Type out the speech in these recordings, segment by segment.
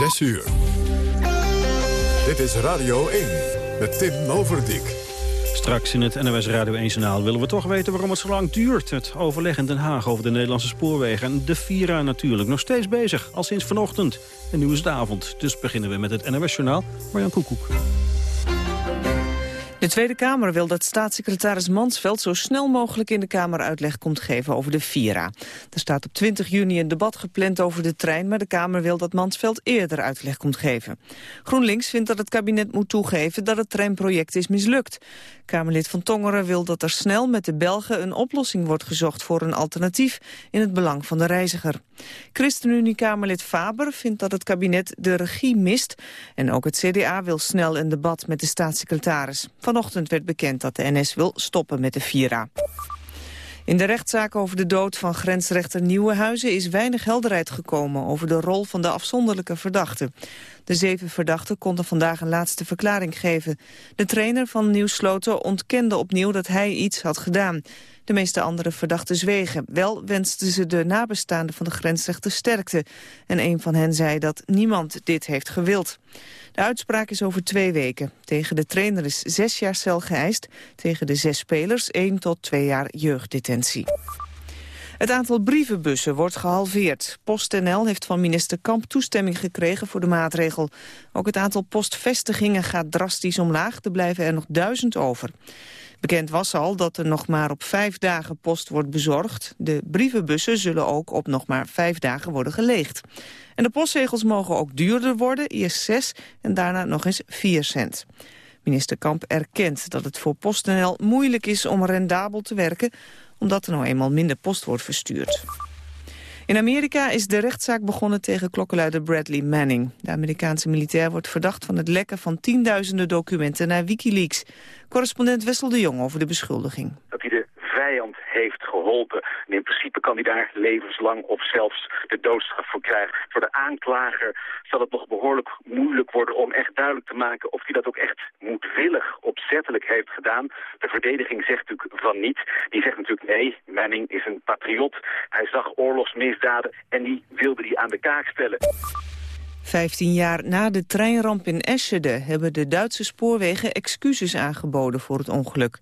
6 uur. Dit is Radio 1 met Tim Overdijk. Straks in het NOS Radio 1-journaal willen we toch weten waarom het zo lang duurt. Het overleg in Den Haag over de Nederlandse spoorwegen. En de Vira natuurlijk nog steeds bezig, al sinds vanochtend. En nu is het avond, dus beginnen we met het NOS-journaal. Marjan Koekoek. De Tweede Kamer wil dat staatssecretaris Mansveld zo snel mogelijk in de Kamer uitleg komt geven over de Vira. Er staat op 20 juni een debat gepland over de trein, maar de Kamer wil dat Mansveld eerder uitleg komt geven. GroenLinks vindt dat het kabinet moet toegeven dat het treinproject is mislukt. Kamerlid van Tongeren wil dat er snel met de Belgen een oplossing wordt gezocht voor een alternatief in het belang van de reiziger. ChristenUnie-Kamerlid Faber vindt dat het kabinet de regie mist en ook het CDA wil snel een debat met de staatssecretaris. Vanochtend werd bekend dat de NS wil stoppen met de Vira. In de rechtszaak over de dood van grensrechter Nieuwenhuizen is weinig helderheid gekomen over de rol van de afzonderlijke verdachten. De zeven verdachten konden vandaag een laatste verklaring geven. De trainer van Nieuw Sloten ontkende opnieuw dat hij iets had gedaan. De meeste andere verdachten zwegen. Wel wensten ze de nabestaanden van de grensrechter sterkte. En een van hen zei dat niemand dit heeft gewild. De uitspraak is over twee weken. Tegen de trainer is zes jaar cel geëist. Tegen de zes spelers één tot twee jaar jeugddetentie. Het aantal brievenbussen wordt gehalveerd. PostNL heeft van minister Kamp toestemming gekregen voor de maatregel. Ook het aantal postvestigingen gaat drastisch omlaag. Er blijven er nog duizend over. Bekend was al dat er nog maar op vijf dagen post wordt bezorgd. De brievenbussen zullen ook op nog maar vijf dagen worden geleegd. En de postzegels mogen ook duurder worden, eerst 6 en daarna nog eens 4 cent. Minister Kamp erkent dat het voor PostNL moeilijk is om rendabel te werken... omdat er nou eenmaal minder post wordt verstuurd. In Amerika is de rechtszaak begonnen tegen klokkenluider Bradley Manning. De Amerikaanse militair wordt verdacht van het lekken van tienduizenden documenten naar Wikileaks. Correspondent Wessel de Jong over de beschuldiging. Dat hij de vijand heeft geholpen. En in principe kan hij daar levenslang of zelfs de doodstraf voor krijgen. Voor de aanklager zal het nog behoorlijk moeilijk worden om echt duidelijk te maken of hij dat ook echt moedwillig, opzettelijk heeft gedaan. De verdediging zegt natuurlijk van niet. Die zegt natuurlijk nee, Manning is een patriot. Hij zag oorlogsmisdaden en die wilde die aan de kaak stellen. Vijftien jaar na de treinramp in Eschede hebben de Duitse spoorwegen excuses aangeboden voor het ongeluk.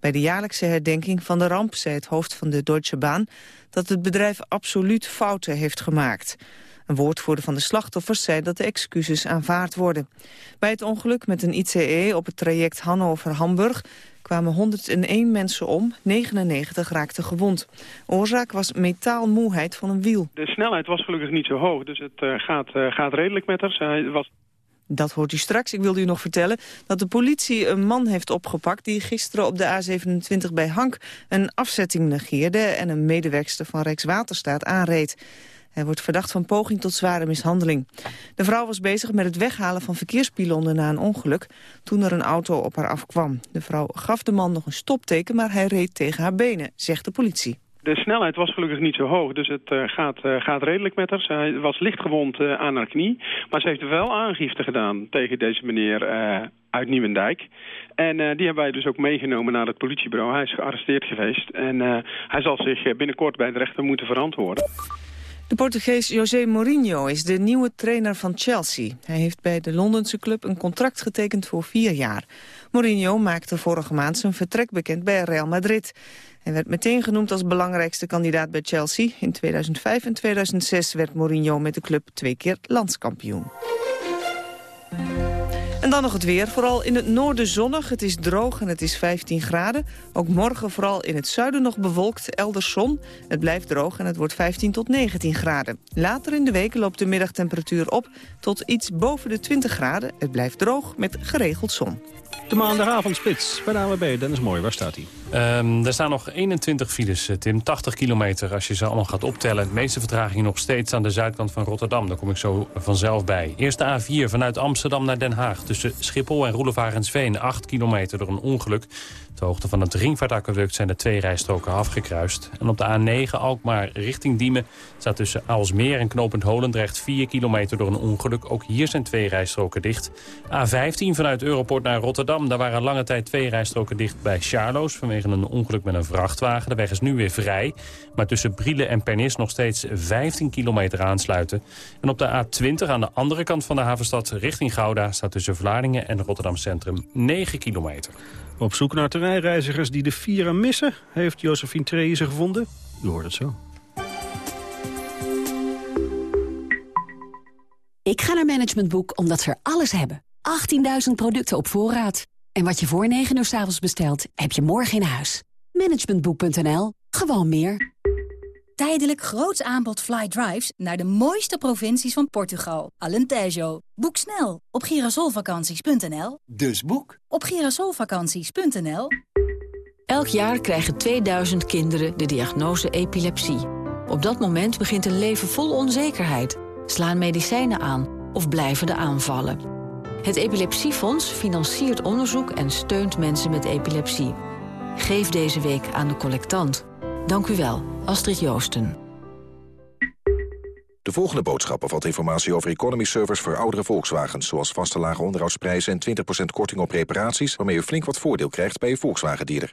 Bij de jaarlijkse herdenking van de ramp zei het hoofd van de Deutsche Bahn dat het bedrijf absoluut fouten heeft gemaakt. Een woordvoerder van de slachtoffers zei dat de excuses aanvaard worden. Bij het ongeluk met een ICE op het traject Hannover-Hamburg kwamen 101 mensen om, 99 raakten gewond. Oorzaak was metaalmoeheid van een wiel. De snelheid was gelukkig niet zo hoog, dus het uh, gaat, uh, gaat redelijk met haar. Was dat hoort u straks. Ik wilde u nog vertellen dat de politie een man heeft opgepakt... die gisteren op de A27 bij Hank een afzetting negeerde... en een medewerkster van Rijkswaterstaat aanreed. Hij wordt verdacht van poging tot zware mishandeling. De vrouw was bezig met het weghalen van verkeerspilonnen na een ongeluk... toen er een auto op haar afkwam. De vrouw gaf de man nog een stopteken, maar hij reed tegen haar benen, zegt de politie. De snelheid was gelukkig niet zo hoog, dus het uh, gaat, uh, gaat redelijk met haar. Zij was lichtgewond uh, aan haar knie, maar ze heeft wel aangifte gedaan tegen deze meneer uit Nieuwendijk. En die hebben wij dus ook meegenomen naar het politiebureau. Hij is gearresteerd geweest en hij zal zich binnenkort bij de rechter moeten verantwoorden. De Portugees José Mourinho is de nieuwe trainer van Chelsea. Hij heeft bij de Londense club een contract getekend voor vier jaar. Mourinho maakte vorige maand zijn vertrek bekend bij Real Madrid. Hij werd meteen genoemd als belangrijkste kandidaat bij Chelsea. In 2005 en 2006 werd Mourinho met de club twee keer landskampioen. En dan nog het weer. Vooral in het noorden zonnig. Het is droog en het is 15 graden. Ook morgen vooral in het zuiden nog bewolkt. Elders zon. Het blijft droog en het wordt 15 tot 19 graden. Later in de week loopt de middagtemperatuur op tot iets boven de 20 graden. Het blijft droog met geregeld zon. De maandagavondspits bij de AWB. Dennis Mooi, waar staat hij? Um, er staan nog 21 files, eh, Tim. 80 kilometer als je ze allemaal gaat optellen. De meeste vertragingen nog steeds aan de zuidkant van Rotterdam. Daar kom ik zo vanzelf bij. Eerst de A4 vanuit Amsterdam naar Den Haag. Tussen Schiphol en Roelevarensveen. 8 kilometer door een ongeluk. de hoogte van het ringvaartaqueduct zijn er twee rijstroken afgekruist. En op de A9 Alkmaar richting Diemen staat tussen Aalsmeer en Knopend Holendrecht 4 kilometer door een ongeluk. Ook hier zijn twee rijstroken dicht. A15 vanuit Europort naar Rotterdam. Daar waren lange tijd twee rijstroken dicht bij Charloes een ongeluk met een vrachtwagen. De weg is nu weer vrij. Maar tussen Brielen en Pernis nog steeds 15 kilometer aansluiten. En op de A20 aan de andere kant van de havenstad richting Gouda staat tussen Vlaardingen en Rotterdam Centrum 9 kilometer. Op zoek naar terreinreizigers die de Vira missen... heeft Josephine Tree ze gevonden. U hoort het zo. Ik ga naar Management Boek omdat ze er alles hebben. 18.000 producten op voorraad. En wat je voor 9 uur s avonds bestelt, heb je morgen in huis. Managementboek.nl. Gewoon meer. Tijdelijk groots aanbod fly drives naar de mooiste provincies van Portugal. Alentejo. Boek snel op girasolvakanties.nl. Dus boek op girasolvakanties.nl. Elk jaar krijgen 2000 kinderen de diagnose epilepsie. Op dat moment begint een leven vol onzekerheid. Slaan medicijnen aan of blijven de aanvallen. Het Epilepsiefonds financiert onderzoek en steunt mensen met epilepsie. Geef deze week aan de collectant. Dank u wel, Astrid Joosten. De volgende boodschap bevat informatie over economy servers voor oudere Volkswagens... zoals vaste lage onderhoudsprijzen en 20% korting op reparaties... waarmee u flink wat voordeel krijgt bij uw Volkswagen-dealer.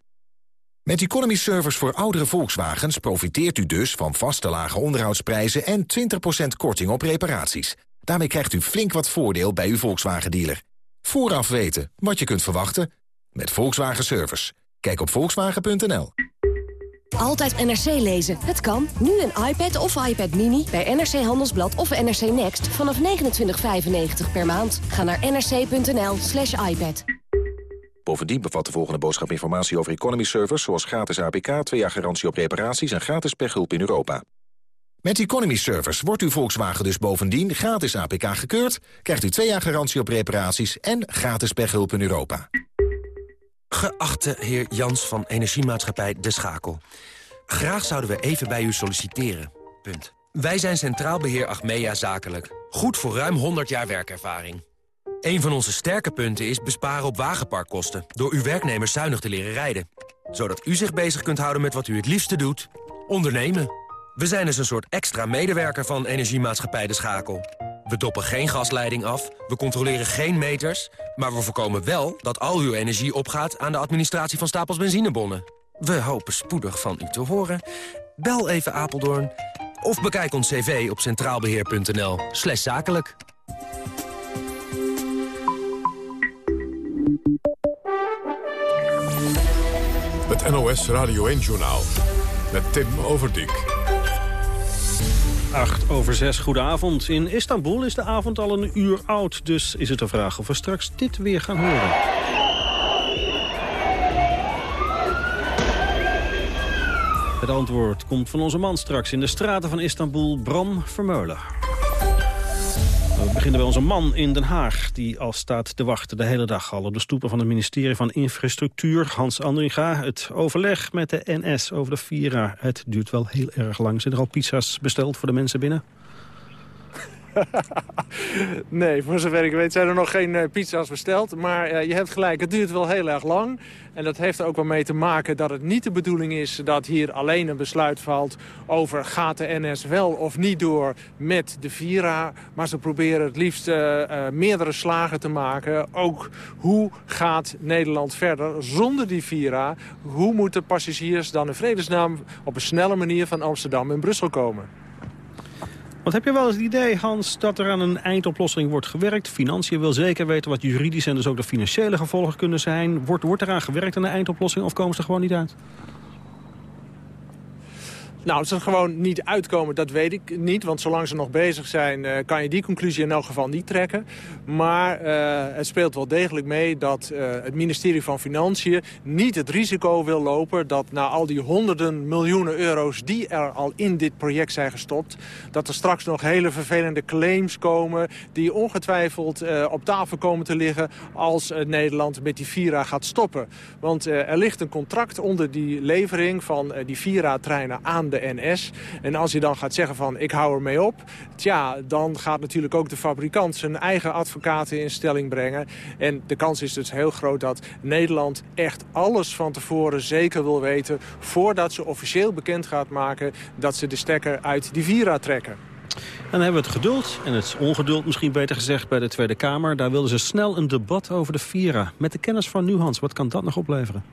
Met economy servers voor oudere Volkswagens profiteert u dus van vaste lage onderhoudsprijzen... en 20% korting op reparaties. Daarmee krijgt u flink wat voordeel bij uw Volkswagen-dealer. Vooraf weten wat je kunt verwachten met Volkswagen Service. Kijk op volkswagen.nl. Altijd NRC lezen. Het kan. Nu een iPad of iPad Mini bij NRC Handelsblad of NRC Next vanaf 29,95 per maand. Ga naar nrc.nl slash iPad. Bovendien bevat de volgende boodschap informatie over economy servers... zoals gratis APK, 2 jaar garantie op reparaties en gratis pechhulp in Europa. Met Economy Servers wordt uw Volkswagen dus bovendien gratis APK gekeurd... krijgt u 2 jaar garantie op reparaties en gratis pechhulp in Europa. Geachte heer Jans van Energiemaatschappij De Schakel. Graag zouden we even bij u solliciteren. Punt. Wij zijn Centraal Beheer Achmea Zakelijk. Goed voor ruim 100 jaar werkervaring. Een van onze sterke punten is besparen op wagenparkkosten... door uw werknemers zuinig te leren rijden. Zodat u zich bezig kunt houden met wat u het liefste doet. Ondernemen. We zijn dus een soort extra medewerker van Energiemaatschappij De Schakel. We doppen geen gasleiding af, we controleren geen meters... maar we voorkomen wel dat al uw energie opgaat... aan de administratie van stapels benzinebonnen. We hopen spoedig van u te horen. Bel even Apeldoorn of bekijk ons cv op centraalbeheer.nl slash zakelijk. Het NOS Radio 1-journaal met Tim Overdijk. 8 over 6, goedenavond. In Istanbul is de avond al een uur oud. Dus is het de vraag of we straks dit weer gaan horen. Het antwoord komt van onze man straks in de straten van Istanbul, Bram Vermeulen. Beginnen bij onze man in Den Haag, die al staat te wachten de hele dag al op de stoepen van het ministerie van Infrastructuur, Hans Andringa. Het overleg met de NS over de Vira, het duurt wel heel erg lang. Zijn er al pizza's besteld voor de mensen binnen? nee, voor zover ik weet zijn er nog geen uh, pizza's besteld. Maar uh, je hebt gelijk, het duurt wel heel erg lang. En dat heeft er ook wel mee te maken dat het niet de bedoeling is... dat hier alleen een besluit valt over gaat de NS wel of niet door met de Vira. Maar ze proberen het liefst uh, meerdere slagen te maken. Ook hoe gaat Nederland verder zonder die Vira? Hoe moeten passagiers dan in vredesnaam op een snelle manier van Amsterdam en Brussel komen? Wat heb je wel eens het idee, Hans, dat er aan een eindoplossing wordt gewerkt? Financiën wil zeker weten wat juridisch en dus ook de financiële gevolgen kunnen zijn. Wordt, wordt eraan gewerkt aan de eindoplossing of komen ze er gewoon niet uit? Nou, ze er gewoon niet uitkomen, dat weet ik niet. Want zolang ze nog bezig zijn, uh, kan je die conclusie in elk geval niet trekken. Maar uh, het speelt wel degelijk mee dat uh, het ministerie van Financiën niet het risico wil lopen... dat na al die honderden miljoenen euro's die er al in dit project zijn gestopt... dat er straks nog hele vervelende claims komen... die ongetwijfeld op tafel komen te liggen als Nederland met die Vira gaat stoppen. Want er ligt een contract onder die levering van die Vira-treinen aan de NS. En als je dan gaat zeggen van ik hou ermee op... tja, dan gaat natuurlijk ook de fabrikant zijn eigen advocaten in stelling brengen. En de kans is dus heel groot dat Nederland echt alles van tevoren zeker wil weten... voordat ze officieel bekend gaat maken dat ze de stekker uit die Vira trekken. dan hebben we het geduld, en het ongeduld misschien beter gezegd bij de Tweede Kamer. Daar wilden ze snel een debat over de Vira. Met de kennis van Nuhans, wat kan dat nog opleveren?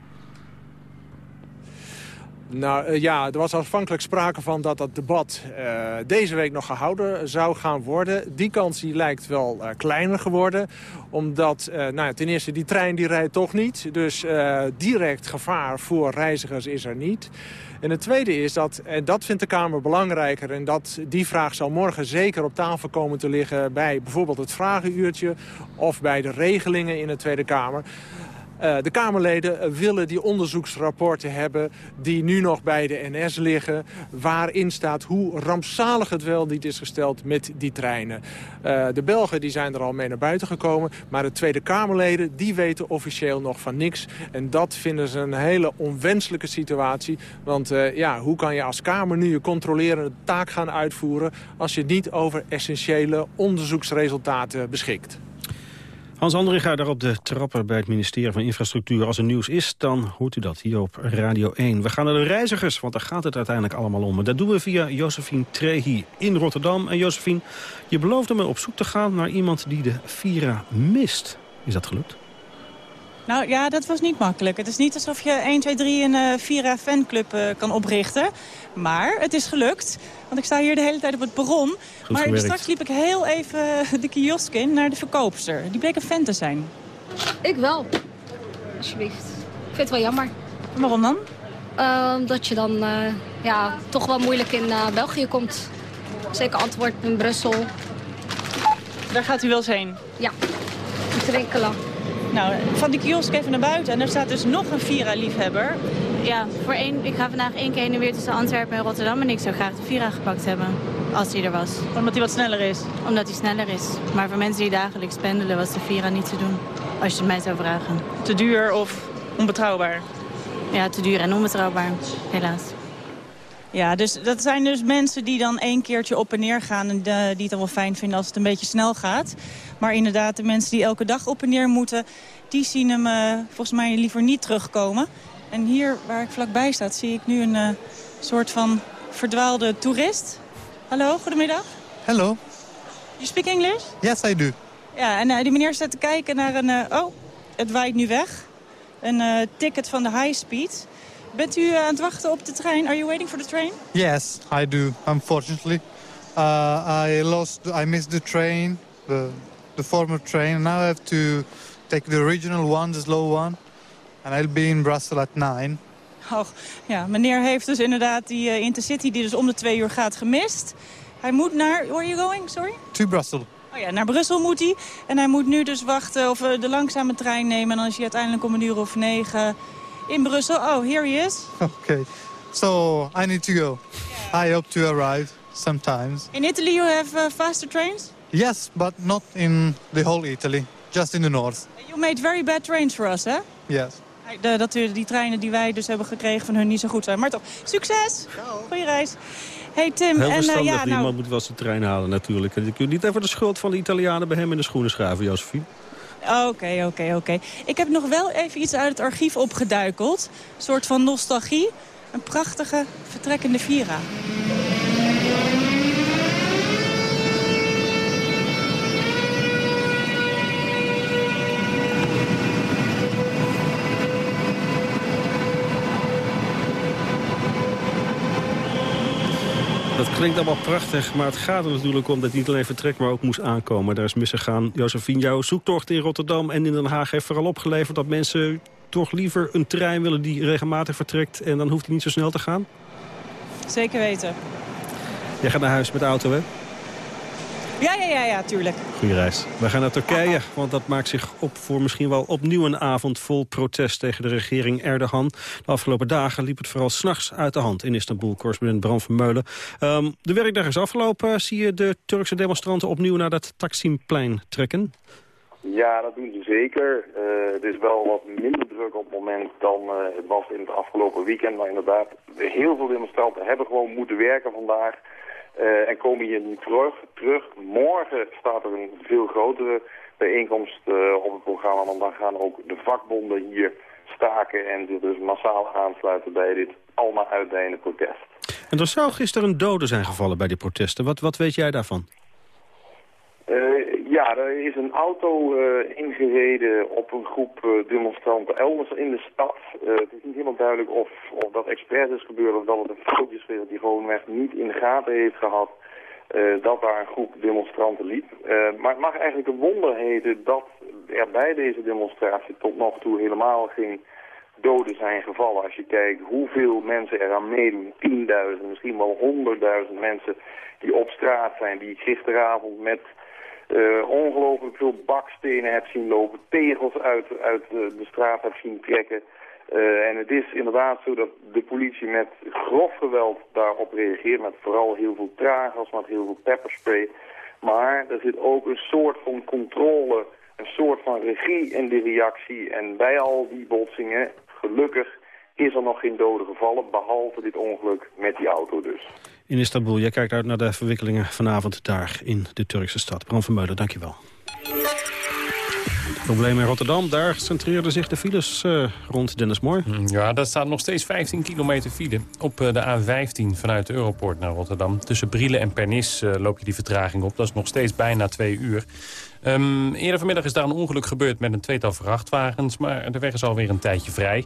Nou uh, ja, er was aanvankelijk sprake van dat dat debat uh, deze week nog gehouden zou gaan worden. Die kans die lijkt wel uh, kleiner geworden. Omdat, nou ten eerste, die trein die rijdt toch niet. Dus direct gevaar voor reizigers is er niet. En het tweede is dat, en dat vindt de Kamer belangrijker... en dat, die vraag zal morgen zeker op tafel komen te liggen... bij bijvoorbeeld het vragenuurtje of bij de regelingen in de Tweede Kamer... Uh, de Kamerleden willen die onderzoeksrapporten hebben die nu nog bij de NS liggen. Waarin staat hoe rampzalig het wel niet is gesteld met die treinen. Uh, de Belgen die zijn er al mee naar buiten gekomen. Maar de Tweede Kamerleden die weten officieel nog van niks. En dat vinden ze een hele onwenselijke situatie. Want ja, hoe kan je als Kamer nu je controlerende taak gaan uitvoeren... als je niet over essentiële onderzoeksresultaten beschikt? Hans Andringa daar op de trappen bij het ministerie van Infrastructuur. Als er nieuws is, dan hoort u dat hier op Radio 1. We gaan naar de reizigers, want daar gaat het uiteindelijk allemaal om. Dat doen we via Josephine Trehi in Rotterdam. En Josephine, je beloofde me op zoek te gaan naar iemand die de Vira mist. Is dat gelukt? Nou ja, dat was niet makkelijk. Het is niet alsof je 1, 2, 3 een uh, Vira fanclub uh, kan oprichten. Maar het is gelukt. Want ik sta hier de hele tijd op het perron. Goed maar gewerkt. straks liep ik heel even de kiosk in naar de verkoopster. Die bleek een fan te zijn. Ik wel. Alsjeblieft. Ik vind het wel jammer. Waarom dan? Uh, omdat je dan uh, ja, toch wel moeilijk in uh, België komt. Zeker antwoord in Brussel. Daar gaat u wel eens heen? Ja, te winkelen. Nou, van die kiosk even naar buiten. En er staat dus nog een Vira-liefhebber. Ja, voor één, ik ga vandaag één keer heen en weer tussen Antwerpen en Rotterdam. En ik zou graag de Vira gepakt hebben, als die er was. Omdat hij wat sneller is? Omdat hij sneller is. Maar voor mensen die dagelijks pendelen was de Vira niet te doen. Als je het mij zou vragen. Te duur of onbetrouwbaar? Ja, te duur en onbetrouwbaar, helaas. Ja, dus dat zijn dus mensen die dan één keertje op en neer gaan... en de, die het dan wel fijn vinden als het een beetje snel gaat. Maar inderdaad, de mensen die elke dag op en neer moeten... die zien hem uh, volgens mij liever niet terugkomen. En hier, waar ik vlakbij sta, zie ik nu een uh, soort van verdwaalde toerist. Hallo, goedemiddag. Hello. You speak English? Yes, I do. Ja, en die meneer staat te kijken naar een... oh, het waait nu weg. Een ticket van de high speed... Bent u aan het wachten op de trein? Are you waiting for the train? Yes, I do, unfortunately. Uh, I lost, I missed the train, the, the former train. Now I have to take the original one, the slow one. And I'll be in Brussels at 9. Oh, ja, meneer heeft dus inderdaad die uh, Intercity die dus om de twee uur gaat gemist. Hij moet naar, where are you going, sorry? To Brussels. Oh ja, naar Brussel moet hij. En hij moet nu dus wachten of uh, de langzame trein nemen. En dan is hij uiteindelijk om een uur of negen in Brussel. Oh, here he is. Okay. So, I need to go. Yeah. I hope to arrive sometimes. In Italy you have uh, faster trains? Yes, but not in the whole Italy. Just in the north. You made very bad trains for us, hè? Yes. De, dat die treinen die wij dus hebben gekregen van hun niet zo goed zijn. Maar toch, succes! Goeie reis. Hey Tim, Heel en verstandig, uh, ja, nou... man moet wel zijn trein halen natuurlijk. En je kunt niet even de schuld van de Italianen bij hem in de schoenen schuiven, Josephine. Oké, oké, oké. Ik heb nog wel even iets uit het archief opgeduikeld. Een soort van nostalgie. Een prachtige vertrekkende Vira. Klinkt allemaal prachtig, maar het gaat er natuurlijk om dat niet alleen vertrekt, maar ook moest aankomen. Daar is misgegaan. Josephine, jouw zoektocht in Rotterdam en in Den Haag heeft vooral opgeleverd dat mensen toch liever een trein willen die regelmatig vertrekt en dan hoeft hij niet zo snel te gaan? Zeker weten. Jij gaat naar huis met de auto, hè? Ja, ja, ja, ja, tuurlijk. Goeie reis. We gaan naar Turkije, want dat maakt zich op voor misschien wel opnieuw een avond vol protest tegen de regering Erdogan. De afgelopen dagen liep het vooral s'nachts uit de hand in Istanbul. Correspondent Bram van Meulen. Um, de werkdag is afgelopen. Zie je de Turkse demonstranten opnieuw naar dat Taksimplein trekken? Ja, dat doen ze zeker. Uh, het is wel wat minder druk op het moment dan uh, het was in het afgelopen weekend. Maar inderdaad, heel veel demonstranten hebben gewoon moeten werken vandaag. Uh, en komen hier niet terug. terug. Morgen staat er een veel grotere bijeenkomst op het programma. Want dan gaan ook de vakbonden hier staken en zich dus massaal aansluiten bij dit allemaal uitdijende protest. En er zou gisteren een dode zijn gevallen bij die protesten. Wat, wat weet jij daarvan? Uh, ja, er is een auto uh, ingereden op een groep uh, demonstranten elders in de stad. het is niet helemaal duidelijk of, of dat expres is gebeurd of dat het een fout is die gewoonweg niet in de gaten heeft gehad dat daar een groep demonstranten liep. maar het mag eigenlijk een wonder heten dat er bij deze demonstratie tot nog toe helemaal geen doden zijn gevallen. Als je kijkt hoeveel mensen er aan meedoen, 10.000, misschien wel 100.000 mensen die op straat zijn, die gisteravond met uh, ongelooflijk veel bakstenen heb zien lopen, tegels uit, uit de, straat heb zien trekken. Uh, en het is inderdaad zo dat de politie met grof geweld daarop reageert, met vooral heel veel traagers, met heel veel pepperspray. Maar er zit ook een soort van controle, een soort van regie in die reactie. En bij al die botsingen, gelukkig, is er nog geen doden gevallen, behalve dit ongeluk met die auto dus in Istanbul. Jij kijkt uit naar de verwikkelingen vanavond daar in de Turkse stad. Bram van Meulen, dankjewel. Probleem in Rotterdam, daar centreerden zich de files uh, rond Dennis Mooi. Mm, ja, daar staat nog steeds 15 kilometer file op uh, de A15 vanuit Europort naar Rotterdam. Tussen Brielen en Pernis uh, loop je die vertraging op. Dat is nog steeds bijna twee uur. Um, eerder vanmiddag is daar een ongeluk gebeurd met een tweetal vrachtwagens... maar de weg is alweer een tijdje vrij.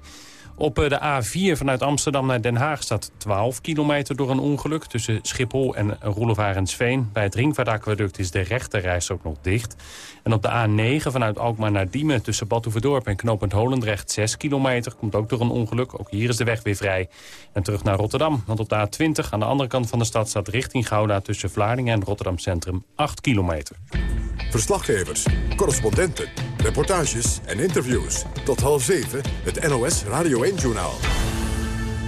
Op eh, de A4 vanuit Amsterdam naar Den Haag staat 12 kilometer door een ongeluk... tussen Schiphol en Roelofarensveen. Bij het Ringvaartaqueduct is de rechterreis ook nog dicht. En op de A9 vanuit Alkmaar naar Diemen tussen Badhoevedorp en Knopend Holendrecht 6 kilometer. Komt ook door een ongeluk. Ook hier is de weg weer vrij. En terug naar Rotterdam. Want op de A20 aan de andere kant van de stad staat richting Gouda... tussen Vlaardingen en Rotterdam Centrum 8 kilometer. Verslaggevers, correspondenten, reportages en interviews. Tot half zeven het NOS Radio 1-journaal.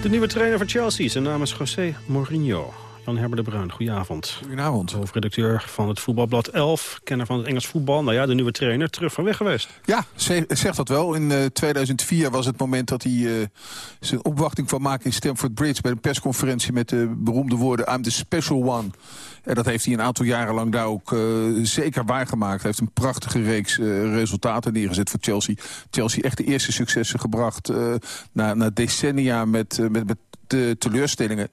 De nieuwe trainer van Chelsea, zijn naam is José Mourinho. Jan-Herbert de Bruin, goedenavond. Goedenavond. Hoofdredacteur van het Voetbalblad 11, kenner van het Engels voetbal. Nou ja, de nieuwe trainer, terug van weg geweest. Ja, zegt dat wel. In 2004 eh, was het moment dat hij uh, zijn opwachting van maakte in Stamford Bridge... bij een persconferentie met de beroemde woorden... I'm the special one. En dat heeft hij een aantal jaren lang daar ook uh, zeker waargemaakt. Hij heeft een prachtige reeks resultaten neergezet voor Chelsea. Chelsea echt de eerste successen gebracht na, na decennia met, met, met de teleurstellingen.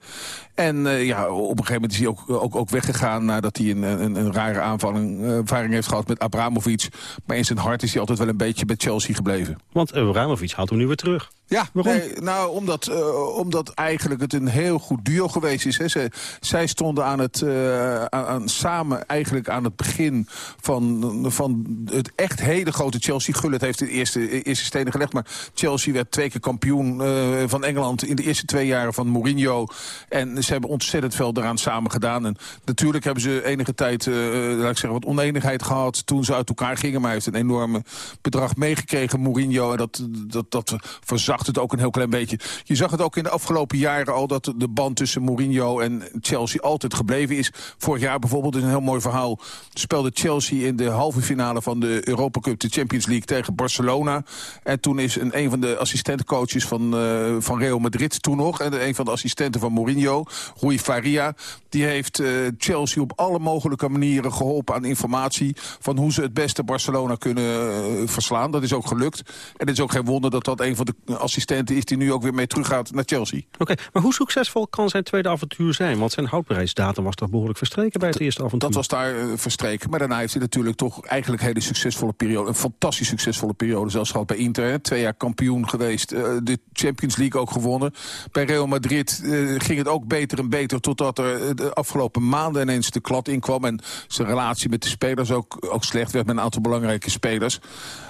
En uh, ja, op een gegeven moment is hij ook, ook, ook weggegaan... nadat hij een, een, een rare aanvalling, uh, ervaring heeft gehad met Abramovic. Maar in zijn hart is hij altijd wel een beetje bij Chelsea gebleven. Want Abramovic haalt hem nu weer terug. Ja, Nee, nou, omdat, uh, omdat eigenlijk het een heel goed duo geweest is. Hè. Zij stonden aan het, uh, aan, samen eigenlijk aan het begin van, van het echt hele grote Chelsea. Gullit heeft de eerste, eerste stenen gelegd. Maar Chelsea werd twee keer kampioen uh, van Engeland in de eerste twee van Mourinho. En ze hebben ontzettend veel eraan samen gedaan. En natuurlijk hebben ze enige tijd, laat ik zeggen, wat oneenigheid gehad toen ze uit elkaar gingen. Maar hij heeft een enorme bedrag meegekregen, Mourinho. En dat, dat, dat verzag het ook een heel klein beetje. Je zag het ook in de afgelopen jaren al dat de band tussen Mourinho en Chelsea altijd gebleven is. Vorig jaar bijvoorbeeld is een heel mooi verhaal. Speelde Chelsea in de halve finale van de Europa Cup, de Champions League tegen Barcelona. En toen is een, een van de assistentcoaches van, uh, van Real Madrid toen nog. En een van de assistenten van Mourinho, Rui Faria. Die heeft uh, Chelsea op alle mogelijke manieren geholpen aan informatie van hoe ze het beste Barcelona kunnen uh, verslaan. Dat is ook gelukt. En het is ook geen wonder dat dat een van de assistenten is die nu ook weer mee teruggaat naar Chelsea. Oké, maar hoe succesvol kan zijn tweede avontuur zijn? Want zijn houdbaarheidsdatum was toch behoorlijk verstreken bij het eerste avontuur? Dat was daar uh, verstreken, maar daarna heeft hij natuurlijk toch eigenlijk een hele succesvolle periode. Een fantastisch succesvolle periode, zelfs gehad bij Inter. Twee jaar kampioen geweest, de Champions League ook gewonnen. Bij Real Madrid uh, ging het ook beter en beter totdat er de afgelopen maanden ineens de klad in kwam. En zijn relatie met de spelers ook, ook slecht werd met een aantal belangrijke spelers.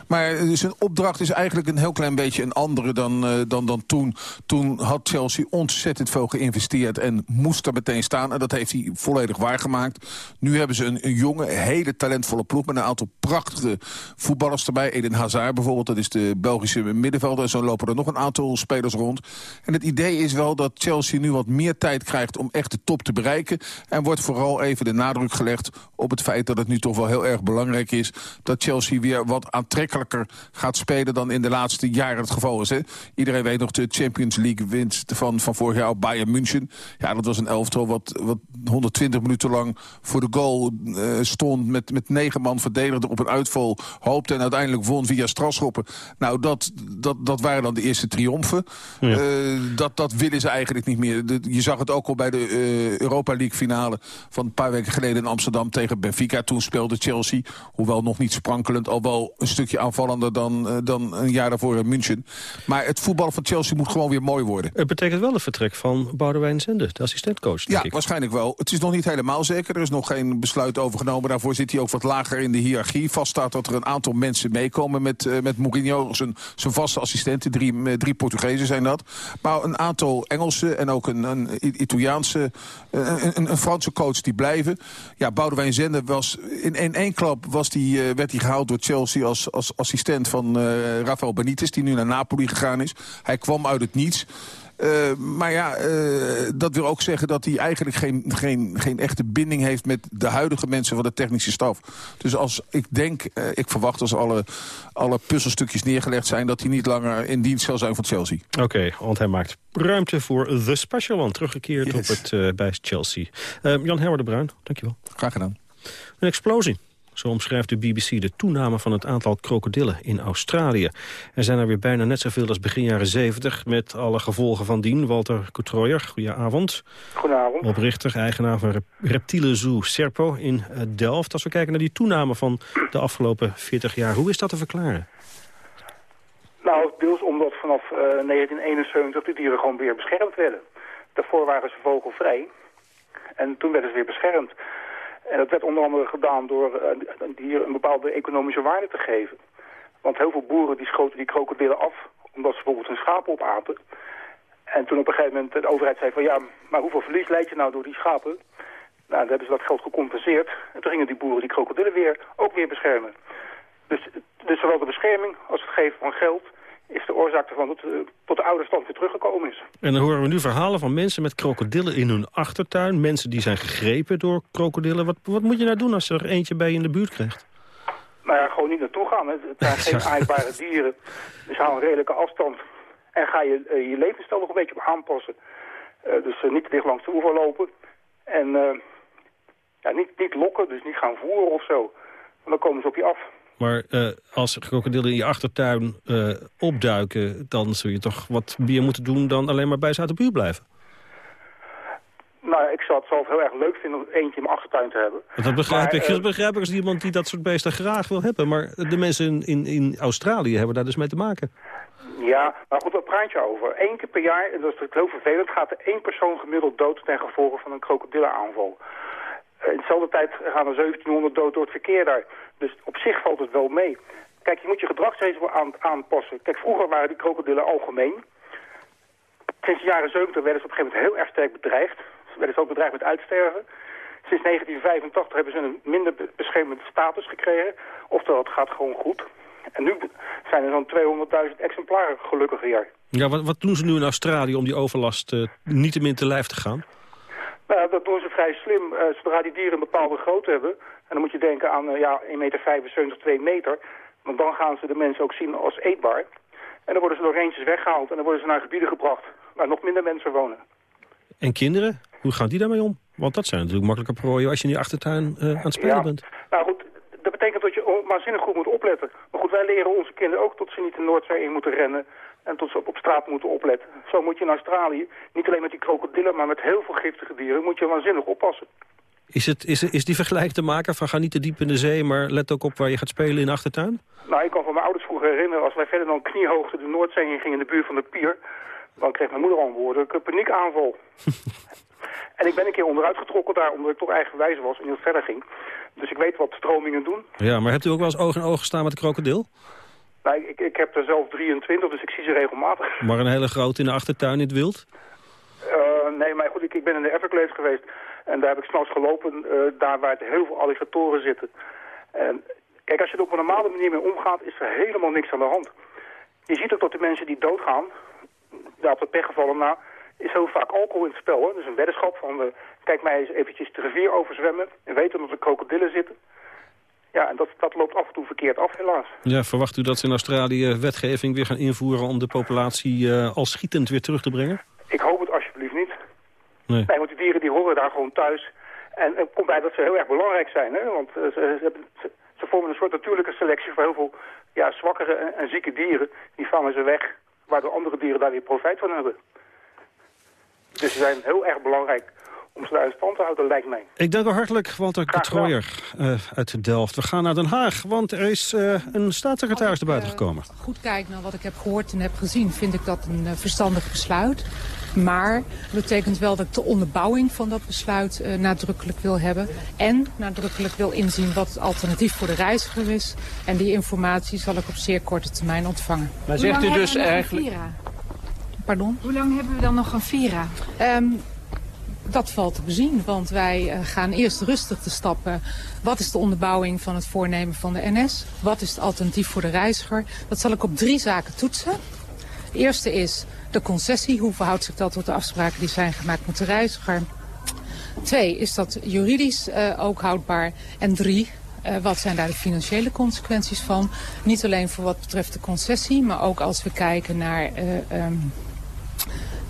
Maar zijn opdracht is eigenlijk een heel klein beetje een andere dan, dan, dan toen. Toen had Chelsea ontzettend veel geïnvesteerd en moest er meteen staan. En dat heeft hij volledig waargemaakt. Nu hebben ze een, jonge, hele talentvolle ploeg... met een aantal prachtige voetballers erbij. Eden Hazard bijvoorbeeld, dat is de Belgische middenvelder. En zo lopen er nog een aantal spelers rond. En het idee is wel dat Chelsea nu wat meer tijd krijgt om echt de top te bereiken. En wordt vooral even de nadruk gelegd op het feit dat het nu toch wel heel erg belangrijk is... dat Chelsea weer wat aantrekkelijker gaat spelen dan in de laatste jaren het geval is. Hè? Iedereen weet nog de Champions League winst van, van vorig jaar op Bayern München. Ja, dat was een elftal wat, wat 120 minuten lang voor de goal uh, stond... Met, met negen man verdedigde op een uitval, hoopte en uiteindelijk won via strafschoppen. Nou, dat, dat, dat waren dan de eerste triomfen. Ja. Uh, dat, dat willen ze eigenlijk niet meer. De, je zag het ook al bij de uh, Europa League finale van een paar weken geleden in Amsterdam tegen Benfica. Toen speelde Chelsea, hoewel nog niet sprankelend, al wel een stukje aanvallender dan, dan een jaar daarvoor in München. Maar het voetbal van Chelsea moet gewoon weer mooi worden. Het betekent wel het vertrek van Boudewijn Zende, de assistentcoach. Ja, ik. waarschijnlijk wel. Het is nog niet helemaal zeker. Er is nog geen besluit overgenomen. Daarvoor zit hij ook wat lager in de hiërarchie. Vast staat dat er een aantal mensen meekomen met, uh, met Mourinho, zijn, zijn vaste assistenten. Drie, drie Portugezen zijn dat. Maar een aantal Engelse en ook een, een Italiaanse, een, een, een, Franse coach die blijven. Ja, Boudewijn Zende was in één, één klap was die, uh, werd hij gehaald door Chelsea als, als assistent van uh, Rafael Benitez, die nu naar Napoli gegaan is. Hij kwam uit het niets. Uh, maar ja, uh, dat wil ook zeggen dat hij eigenlijk geen, geen, geen echte binding heeft... met de huidige mensen van de technische staf. Dus als ik denk, uh, ik verwacht als alle, alle puzzelstukjes neergelegd zijn... dat hij niet langer in dienst zal zijn van Chelsea. Oké, okay, want hij maakt ruimte voor The Special One. Teruggekeerd yes. op het, bij Chelsea. Jan Herwer de Bruin, dankjewel. Graag gedaan. Een explosie. Zo omschrijft de BBC de toename van het aantal krokodillen in Australië. Er zijn er weer bijna net zoveel als begin jaren 70... met alle gevolgen van dien. Walter Coutroyer, goedenavond. Goedenavond. Oprichter, eigenaar van Reptiele Zoo Serpo in Delft. Als we kijken naar die toename van de afgelopen 40 jaar... hoe is dat te verklaren? Nou, deels omdat vanaf uh, 1971 de dieren gewoon weer beschermd werden. Daarvoor waren ze vogelvrij. En toen werden ze weer beschermd. En dat werd onder andere gedaan door uh, hier een bepaalde economische waarde te geven. Want heel veel boeren die schoten die krokodillen af, omdat ze bijvoorbeeld hun schapen opaten. En toen op een gegeven moment de overheid zei van ja, maar hoeveel verlies leid je nou door die schapen? Nou, dan hebben ze dat geld gecompenseerd. En toen gingen die boeren die krokodillen weer, ook weer beschermen. Dus, dus zowel de bescherming als het geven van geld is de oorzaak ervan dat het tot de oude stand weer teruggekomen is. En dan horen we nu verhalen van mensen met krokodillen in hun achtertuin. Mensen die zijn gegrepen door krokodillen. Wat, wat moet je nou doen als er eentje bij je in de buurt krijgt? Nou ja, gewoon niet naartoe gaan. Het zijn geen aaibare dieren. Dus hou een redelijke afstand. En ga je uh, je levensstijl nog een beetje op aanpassen. Uh, dus niet te dicht langs de oever lopen. En ja, niet, niet lokken, dus niet gaan voeren of zo. Want dan komen ze op je af. Maar uh, als krokodillen in je achtertuin uh, opduiken... dan zul je toch wat meer moeten doen dan alleen maar bij ze uit de buurt blijven? Nou, ik zou het zelf heel erg leuk vinden om eentje in mijn achtertuin te hebben. Dat begrijp maar, ik. Uh, dat begrijp ik als iemand die dat soort beesten graag wil hebben. Maar de mensen in, in, in Australië hebben daar dus mee te maken. Ja, maar goed, wat praat je over? Eén keer per jaar, en dat is natuurlijk heel vervelend... gaat er één persoon gemiddeld dood ten gevolge van een krokodillenaanval. In dezelfde tijd gaan er 1700 dood door het verkeer daar. Dus op zich valt het wel mee. Kijk, je moet je gedragsregels aan, aanpassen. Kijk, vroeger waren die krokodillen algemeen. Sinds de jaren 70 werden ze op een gegeven moment heel erg sterk bedreigd. Ze werden ook bedreigd met uitsterven. Sinds 1985 hebben ze een minder beschermende status gekregen. Oftewel, het gaat gewoon goed. En nu zijn er zo'n 200.000 exemplaren gelukkig hier. Ja, wat, wat doen ze nu in Australië om die overlast uh, niet te min te lijf te gaan? Nou, dat doen ze vrij slim. Uh, zodra die dieren een bepaalde grootte hebben... en dan moet je denken aan uh, ja, 1,75 meter, 2 meter... want dan gaan ze de mensen ook zien als eetbaar. En dan worden ze door ranges weggehaald... en dan worden ze naar gebieden gebracht waar nog minder mensen wonen. En kinderen? Hoe gaan die daarmee om? Want dat zijn natuurlijk makkelijke prooien als je in die achtertuin uh, aan het spelen ja. bent. Nou goed, dat betekent dat je waanzinnig goed moet opletten. Maar goed, wij leren onze kinderen ook tot ze niet de Noordzee in moeten rennen en tot ze op, op straat moeten opletten. Zo moet je in Australië, niet alleen met die krokodillen, maar met heel veel giftige dieren, moet je waanzinnig oppassen. Is, het, is, is die vergelijk te maken van ga niet te diep in de zee, maar let ook op waar je gaat spelen in de achtertuin? Nou, ik kan van mijn ouders vroeger herinneren, als wij verder dan kniehoogte de Noordzee in gingen in de buurt van de pier, dan kreeg mijn moeder al een woordelijke paniekaanval. en ik ben een keer onderuit getrokken daar, omdat ik toch eigenwijs was en heel verder ging. Dus ik weet wat stromingen doen. Ja, maar hebt u ook wel eens oog in oog gestaan met de krokodil? Nou, ik, ik heb er zelf 23, dus ik zie ze regelmatig. Maar een hele grote in de achtertuin in het wild? Uh, nee, maar goed, ik, ik ben in de Everglades geweest. En daar heb ik s'nachts gelopen, uh, daar waar heel veel alligatoren zitten. En kijk, als je er op een normale manier mee omgaat, is er helemaal niks aan de hand. Je ziet ook dat de mensen die doodgaan, daar op de pech gevallen na, is heel vaak alcohol in het spel. Hè? Dus een weddenschap van, uh, kijk mij eens eventjes de rivier overzwemmen en weten dat er krokodillen zitten. Ja, en dat, dat loopt af en toe verkeerd af, helaas. Ja, verwacht u dat ze in Australië wetgeving weer gaan invoeren... om de populatie uh, al schietend weer terug te brengen? Ik hoop het alsjeblieft niet. Nee. nee want die dieren die horen daar gewoon thuis. En het komt bij dat ze heel erg belangrijk zijn. Hè? Want uh, ze, ze, ze, vormen een soort natuurlijke selectie voor heel veel ja, zwakkere en, en zieke dieren. Die vangen ze weg, waardoor andere dieren daar weer profijt van hebben. Dus ze zijn heel erg belangrijk om ze daar in stand te houden, lijkt mij. Ik dank u hartelijk, Walter Katrooier uh, uit Delft. We gaan naar Den Haag, want er is uh, een staatssecretaris naar buiten gekomen. Als ik goed kijk naar wat ik heb gehoord en heb gezien... vind ik dat een uh, verstandig besluit. Maar dat betekent wel dat ik de onderbouwing van dat besluit uh, nadrukkelijk wil hebben. En nadrukkelijk wil inzien wat het alternatief voor de reiziger is. En die informatie zal ik op zeer korte termijn ontvangen. Maar zegt u dus eigenlijk... Pardon? Hoe lang hebben we dan nog een Vira? Um, dat valt te bezien, want wij uh, gaan eerst rustig te stappen. Wat is de onderbouwing van het voornemen van de NS? Wat is het alternatief voor de reiziger? Dat zal ik op drie zaken toetsen. De eerste is de concessie. Hoe verhoudt zich dat tot de afspraken die zijn gemaakt met de reiziger? Twee, is dat juridisch uh, ook houdbaar? En drie, uh, wat zijn daar de financiële consequenties van? Niet alleen voor wat betreft de concessie, maar ook als we kijken naar...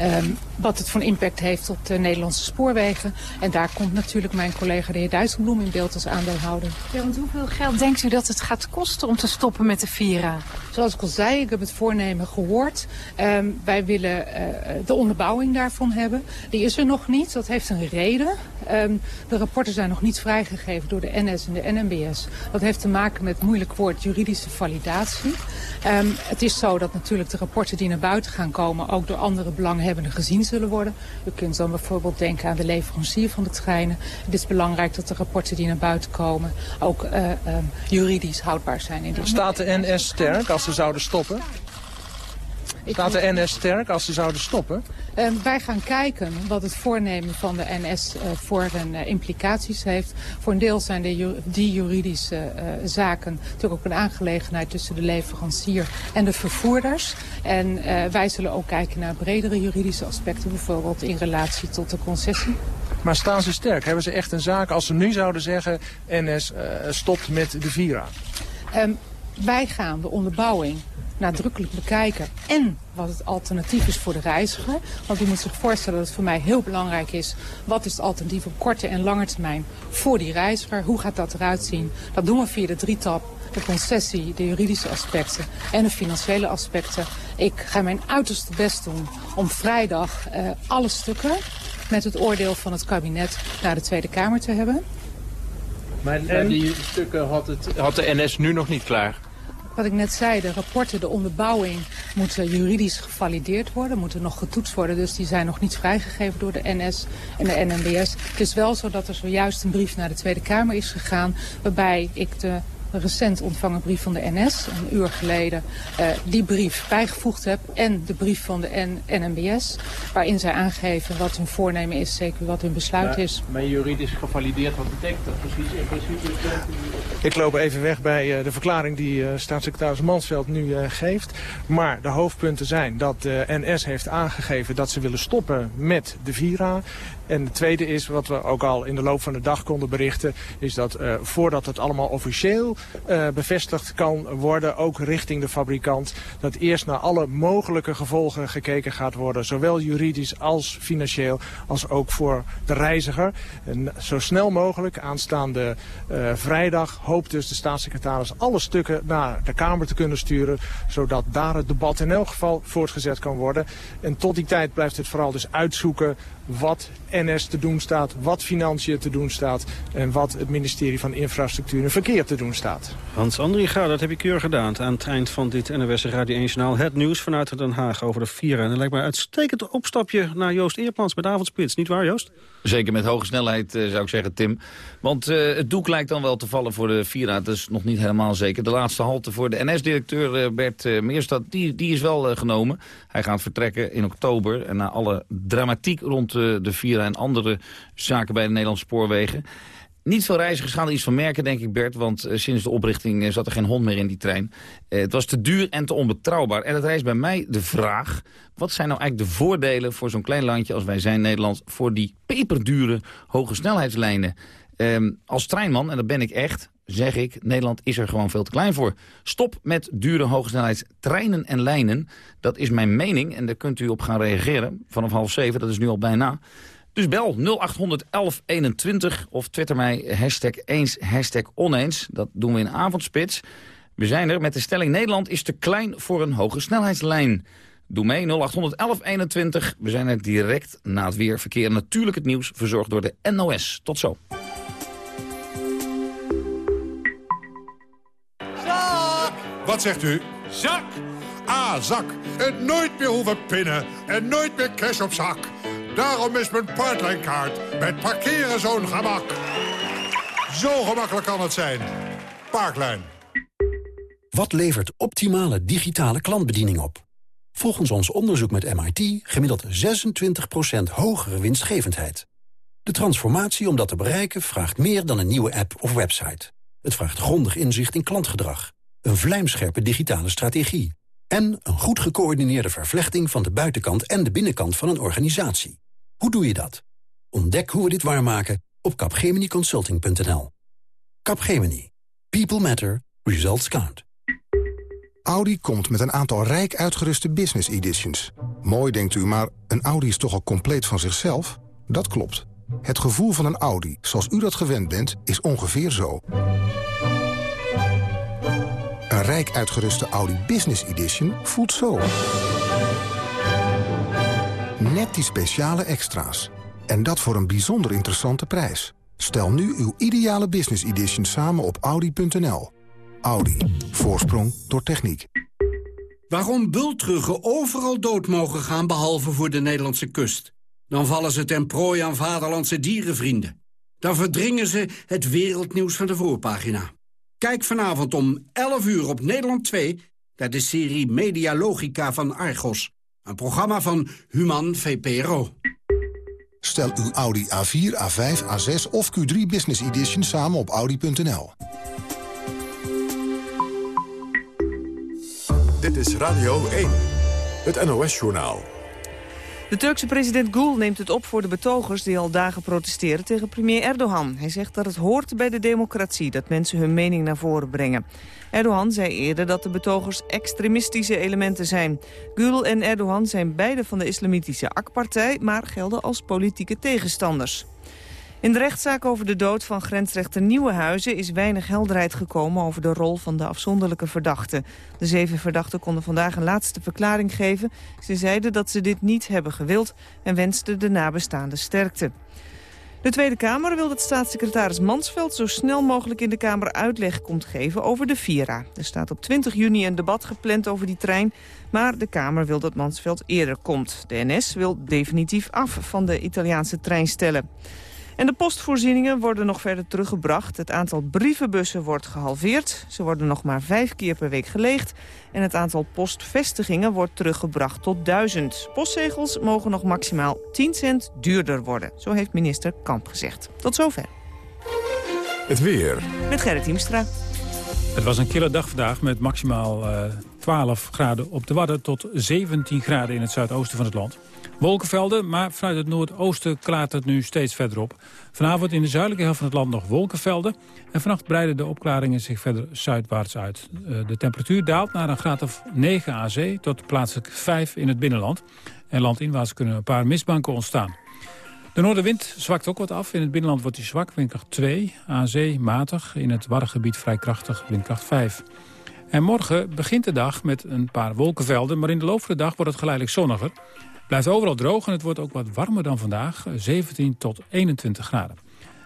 Uh, wat het voor impact heeft op de Nederlandse spoorwegen. En daar komt natuurlijk mijn collega de heer Dijsselbloem in beeld als aandeelhouder. Ja, want hoeveel geld denkt u dat het gaat kosten om te stoppen met de Vira? Zoals ik al zei, ik heb het voornemen gehoord. Um, wij willen uh, de onderbouwing daarvan hebben. Die is er nog niet, dat heeft een reden. Um, de rapporten zijn nog niet vrijgegeven door de NS en de NMBS. Dat heeft te maken met moeilijk woord juridische validatie. Um, het is zo dat natuurlijk de rapporten die naar buiten gaan komen... ook door andere belanghebbenden gezien zullen worden. U kunt dan bijvoorbeeld denken aan de leverancier van de treinen. Het is belangrijk dat de rapporten die naar buiten komen... ook uh, um, juridisch houdbaar zijn. In Staat de NS sterk als ze zouden stoppen? Staat de NS sterk als ze zouden stoppen? Uh, wij gaan kijken wat het voornemen van de NS uh, voor een uh, implicaties heeft. Voor een deel zijn de, die juridische zaken natuurlijk ook een aangelegenheid tussen de leverancier en de vervoerders. En wij zullen ook kijken naar bredere juridische aspecten, bijvoorbeeld in relatie tot de concessie. Maar staan ze sterk? Hebben ze echt een zaak als ze nu zouden zeggen NS stopt met de Vira? Um, wij gaan de onderbouwing nadrukkelijk bekijken. En wat het alternatief is voor de reiziger. Want u moet zich voorstellen dat het voor mij heel belangrijk is... wat is het alternatief op korte en lange termijn voor die reiziger? Hoe gaat dat eruit zien? Dat doen we via de drietap. De concessie, de juridische aspecten en de financiële aspecten. Ik ga mijn uiterste best doen om vrijdag uh, alle stukken... met het oordeel van het kabinet naar de Tweede Kamer te hebben. Maar en... die stukken had, het, had de NS nu nog niet klaar? Wat ik net zei, de rapporten, de onderbouwing moeten juridisch gevalideerd worden, moeten nog getoetst worden. Dus die zijn nog niet vrijgegeven door de NS en de NMBS. Het is wel zo dat er zojuist een brief naar de Tweede Kamer is gegaan, waarbij ik de recent ontvangen brief van de NS, een uur geleden, uh, die brief bijgevoegd heb. En de brief van de N NMBS, waarin zij aangeven wat hun voornemen is, zeker wat hun besluit maar, is. Maar juridisch gevalideerd, wat betekent dat precies? In principe Ik loop even weg bij uh, de verklaring die uh, staatssecretaris Mansveld nu geeft. Maar de hoofdpunten zijn dat de NS heeft aangegeven dat ze willen stoppen met de Vira. En het tweede is, wat we ook al in de loop van de dag konden berichten... is dat uh, voordat het allemaal officieel uh, bevestigd kan worden... ook richting de fabrikant... dat eerst naar alle mogelijke gevolgen gekeken gaat worden... zowel juridisch als financieel, als ook voor de reiziger. En zo snel mogelijk, aanstaande uh, vrijdag... hoopt dus de staatssecretaris alle stukken naar de Kamer te kunnen sturen... zodat daar het debat in elk geval voortgezet kan worden. En tot die tijd blijft het vooral dus uitzoeken wat NS te doen staat, wat financiën te doen staat... en wat het ministerie van Infrastructuur en Verkeer te doen staat. Hans Andringa, dat heb je keurig gedaan. Aan het eind van dit NOS Radio 1 Journaal. Het nieuws vanuit Den Haag over de Vira. En dat lijkt mij een uitstekend opstapje naar Joost Eerpans met Avondspits. Niet waar, Joost? Zeker met hoge snelheid, uh, zou ik zeggen, Tim. Want uh, het doek lijkt dan wel te vallen voor de Vira. Dat is nog niet helemaal zeker. De laatste halte voor de NS-directeur uh, Bert Meerstad, die, die is wel genomen. Hij gaat vertrekken in oktober. En na alle dramatiek rond de Vira en andere zaken bij de Nederlandse spoorwegen Niet veel reizigers gaan er iets van merken, denk ik, Bert. Want eh, sinds de oprichting eh, zat er geen hond meer in die trein. Eh, het was te duur en te onbetrouwbaar. En dat reist bij mij de vraag... wat zijn nou eigenlijk de voordelen voor zo'n klein landje als wij zijn Nederland... voor die peperdure hoge snelheidslijnen? Ehm, als treinman, en dat ben ik echt, zeg ik... Nederland is er gewoon veel te klein voor. Stop met dure hogesnelheidstreinen en lijnen. Dat is mijn mening en daar kunt u op gaan reageren. Vanaf half zeven, dat is nu al bijna... Dus bel 0800 1121 of twitter mij hashtag eens, hashtag oneens. Dat doen we in avondspits. We zijn er met de stelling Nederland is te klein voor een hoge snelheidslijn. Doe mee 0800 1121. We zijn er direct na het weerverkeer. Natuurlijk het nieuws verzorgd door de NOS. Tot zo. Zak! Wat zegt u? Zak! Ah, zak. En nooit meer hoeven pinnen. En nooit meer cash op zak. Daarom is mijn Parklijnkaart met parkeren zo'n gemak. Zo gemakkelijk kan het zijn. Parklijn. Wat levert optimale digitale klantbediening op? Volgens ons onderzoek met MIT gemiddeld 26% hogere winstgevendheid. De transformatie om dat te bereiken vraagt meer dan een nieuwe app of website. Het vraagt grondig inzicht in klantgedrag, een vlijmscherpe digitale strategie... en een goed gecoördineerde vervlechting van de buitenkant en de binnenkant van een organisatie. Hoe doe je dat? Ontdek hoe we dit waarmaken op capgeminiconsulting.nl. Capgemini. People matter. Results count. Audi komt met een aantal rijk uitgeruste business editions. Mooi denkt u, maar een Audi is toch al compleet van zichzelf? Dat klopt. Het gevoel van een Audi, zoals u dat gewend bent, is ongeveer zo. Een rijk uitgeruste Audi Business Edition voelt zo. Net die speciale extra's. En dat voor een bijzonder interessante prijs. Stel nu uw ideale business edition samen op Audi.nl. Audi. Voorsprong door techniek. Waarom bultruggen overal dood mogen gaan behalve voor de Nederlandse kust? Dan vallen ze ten prooi aan vaderlandse dierenvrienden. Dan verdringen ze het wereldnieuws van de voorpagina. Kijk vanavond om 11 uur op Nederland 2 naar de serie Medialogica van Argos. Een programma van Human VPRO. Stel uw Audi A4, A5, A6 of Q3 Business Edition samen op Audi.nl. Dit is Radio 1, het NOS-journaal. De Turkse president Gül neemt het op voor de betogers die al dagen protesteren tegen premier Erdogan. Hij zegt dat het hoort bij de democratie dat mensen hun mening naar voren brengen. Erdogan zei eerder dat de betogers extremistische elementen zijn. Gül en Erdogan zijn beide van de islamitische AK-partij, maar gelden als politieke tegenstanders. In de rechtszaak over de dood van grensrechter Nieuwenhuizen is weinig helderheid gekomen over de rol van de afzonderlijke verdachten. De zeven verdachten konden vandaag een laatste verklaring geven. Ze zeiden dat ze dit niet hebben gewild en wensten de nabestaanden sterkte. De Tweede Kamer wil dat staatssecretaris Mansveld zo snel mogelijk in de Kamer uitleg komt geven over de Vira. Er staat op 20 juni een debat gepland over die trein, maar de Kamer wil dat Mansveld eerder komt. De NS wil definitief af van de Italiaanse treinstellen. En de postvoorzieningen worden nog verder teruggebracht. Het aantal brievenbussen wordt gehalveerd. Ze worden nog maar vijf keer per week geleegd. En het aantal postvestigingen wordt teruggebracht tot duizend. Postzegels mogen nog maximaal 10 cent duurder worden. Zo heeft minister Kamp gezegd. Tot zover. Het weer. Met Gerrit Hiemstra. Het was een kille dag vandaag met maximaal uh, 12 graden op de Wadden... tot 17 graden in het zuidoosten van het land. Wolkenvelden, maar vanuit het noordoosten klaart het nu steeds verder op. Vanavond in de zuidelijke helft van het land nog wolkenvelden. En vannacht breiden de opklaringen zich verder zuidwaarts uit. Eh, de temperatuur daalt naar een graad of 9 aan zee tot plaatselijk 5 in het binnenland. En landinwaarts kunnen een paar mistbanken ontstaan. De noordenwind zwakt ook wat af. In het binnenland wordt hij zwak, windkracht 2. Aan zee matig, in het Waddengebied vrij krachtig, windkracht 5. En morgen begint de dag met een paar wolkenvelden... maar in de loop van de dag wordt het geleidelijk zonniger. Blijft overal droog en het wordt ook wat warmer dan vandaag. 17 tot 21 graden.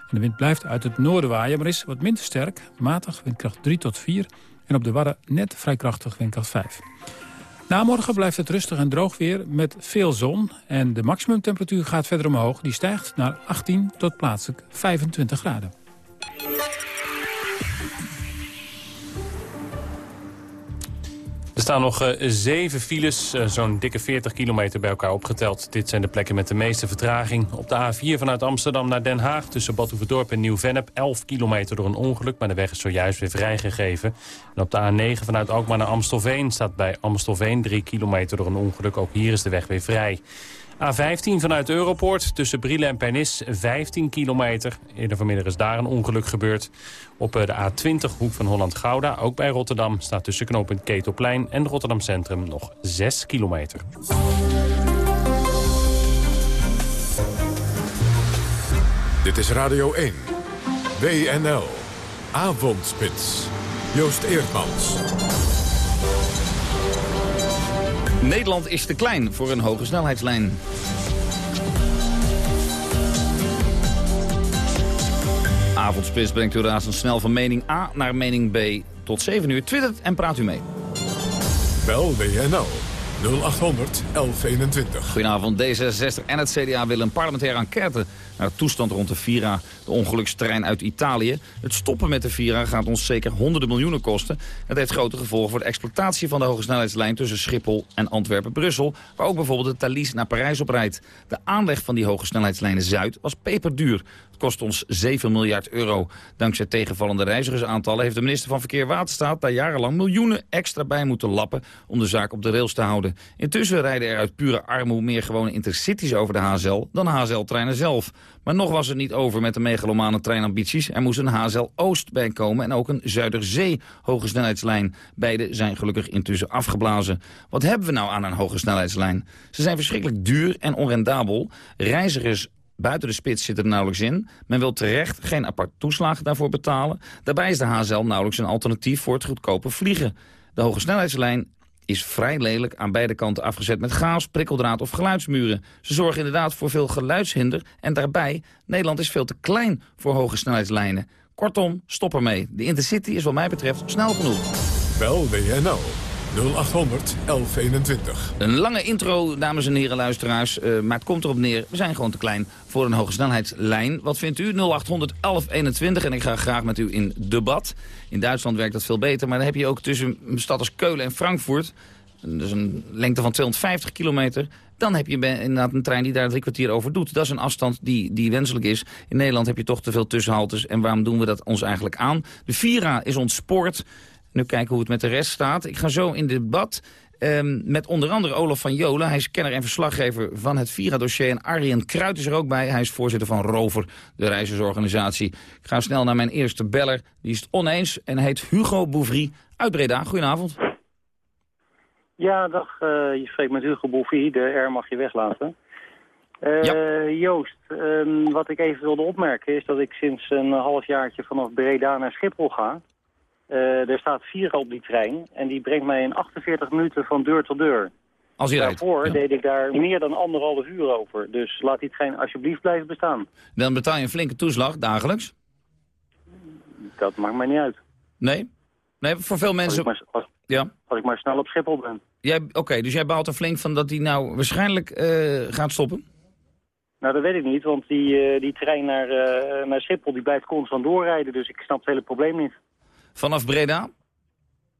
En de wind blijft uit het noorden waaien, maar is wat minder sterk. Matig, windkracht 3 tot 4. En op de Wadden net vrij krachtig, windkracht 5. Na morgen blijft het rustig en droog weer met veel zon. En de maximumtemperatuur gaat verder omhoog. Die stijgt naar 18 tot plaatselijk 25 graden. Er staan nog uh, zeven files, uh, zo'n dikke 40 kilometer bij elkaar opgeteld. Dit zijn de plekken met de meeste vertraging. Op de A4 vanuit Amsterdam naar Den Haag tussen Badhoevedorp en Nieuw-Vennep... 11 kilometer door een ongeluk, maar de weg is zojuist weer vrijgegeven. En op de A9 vanuit Alkmaar naar Amstelveen staat bij Amstelveen 3 kilometer door een ongeluk. Ook hier is de weg weer vrij. A15 vanuit Europoort tussen Brielen en Pernis 15 kilometer. Eerder vanmiddag is daar een ongeluk gebeurd. Op eh, de A20 hoek van Holland-Gouda, ook bij Rotterdam... staat tussen knooppunt Ketelplein en Rotterdam Centrum nog 6 kilometer. Dit is Radio 1. WNL. Avondspits. Joost Eerdmans. Nederland is te klein voor een hoge snelheidslijn. Avondspits brengt u razendsnel van mening A naar mening B. Tot 7 uur twittert en praat u mee. Bel WNL 0800 1121. Goedenavond, D66 en het CDA willen een parlementaire enquête naar de toestand rond de Vira, de ongeluksterrein uit Italië. Het stoppen met de Vira gaat ons zeker honderden miljoenen kosten. Het heeft grote gevolgen voor de exploitatie van de hogesnelheidslijn tussen Schiphol en Antwerpen-Brussel, waar ook bijvoorbeeld de Thalys naar Parijs op rijdt. De aanleg van die hogesnelheidslijnen Zuid was peperduur kost ons 7 miljard euro. Dankzij tegenvallende reizigersaantallen heeft de minister van Verkeer Waterstaat daar jarenlang miljoenen extra bij moeten lappen om de zaak op de rails te houden. Intussen rijden er uit pure armoede meer gewone intercities over de HZL dan HZL-treinen zelf. Maar nog was het niet over met de megalomane treinambities. Er moest een HZL Oost bij komen en ook een Zuiderzee hoge snelheidslijn. Beide zijn gelukkig intussen afgeblazen. Wat hebben we nou aan een hoge snelheidslijn? Ze zijn verschrikkelijk duur en onrendabel. Reizigers Buiten de spits zit er nauwelijks in. Men wil terecht geen apart toeslag daarvoor betalen. Daarbij is de HZL nauwelijks een alternatief voor het goedkope vliegen. De hoge snelheidslijn is vrij lelijk aan beide kanten afgezet met gaas, prikkeldraad of geluidsmuren. Ze zorgen inderdaad voor veel geluidshinder en daarbij, Nederland is veel te klein voor hoge snelheidslijnen. Kortom, stop ermee. De Intercity is wat mij betreft snel genoeg. Bel WNL 0800 1121. Een lange intro, dames en heren luisteraars. Uh, maar het komt erop neer, we zijn gewoon te klein voor een hoge snelheidslijn. Wat vindt u? 0800 1121 en ik ga graag met u in debat. In Duitsland werkt dat veel beter, maar dan heb je ook tussen een stad als Keulen en Frankfurt... dus een lengte van 250 kilometer... Dan heb je inderdaad een trein die daar drie kwartier over doet. Dat is een afstand die, die wenselijk is. In Nederland heb je toch te veel tussenhaltes. En waarom doen we dat ons eigenlijk aan? De Vira is ontspoord. Nu kijken hoe het met de rest staat. Ik ga zo in debat um, met onder andere Olaf van Jolen. Hij is kenner en verslaggever van het Vira-dossier. En Arjen Kruid is er ook bij. Hij is voorzitter van Rover, de reizigersorganisatie. Ik ga snel naar mijn eerste beller. Die is het oneens en heet Hugo Bouvry uit Breda. Goedenavond. Ja, dag. Uh, je spreekt met Hugo Bouvry. De R mag je weglaten. Uh, ja. Joost, um, wat ik even wilde opmerken is dat ik sinds een halfjaartje vanaf Breda naar Schiphol ga. Uh, er staat vier op die trein en die brengt mij in 48 minuten van deur tot deur. Als je Daarvoor deed ik daar meer dan anderhalf uur over. Dus laat die trein alsjeblieft blijven bestaan. Dan betaal je een flinke toeslag dagelijks? Dat maakt mij niet uit. Nee? Nee, voor veel mensen... Als ik maar, als, ja. als ik maar snel op Schiphol ben. Oké, dus jij baalt er flink van dat die nou waarschijnlijk uh, gaat stoppen? Nou, dat weet ik niet, want die, uh, die trein naar, naar Schiphol die blijft constant doorrijden. Dus ik snap het hele probleem niet. Vanaf Breda?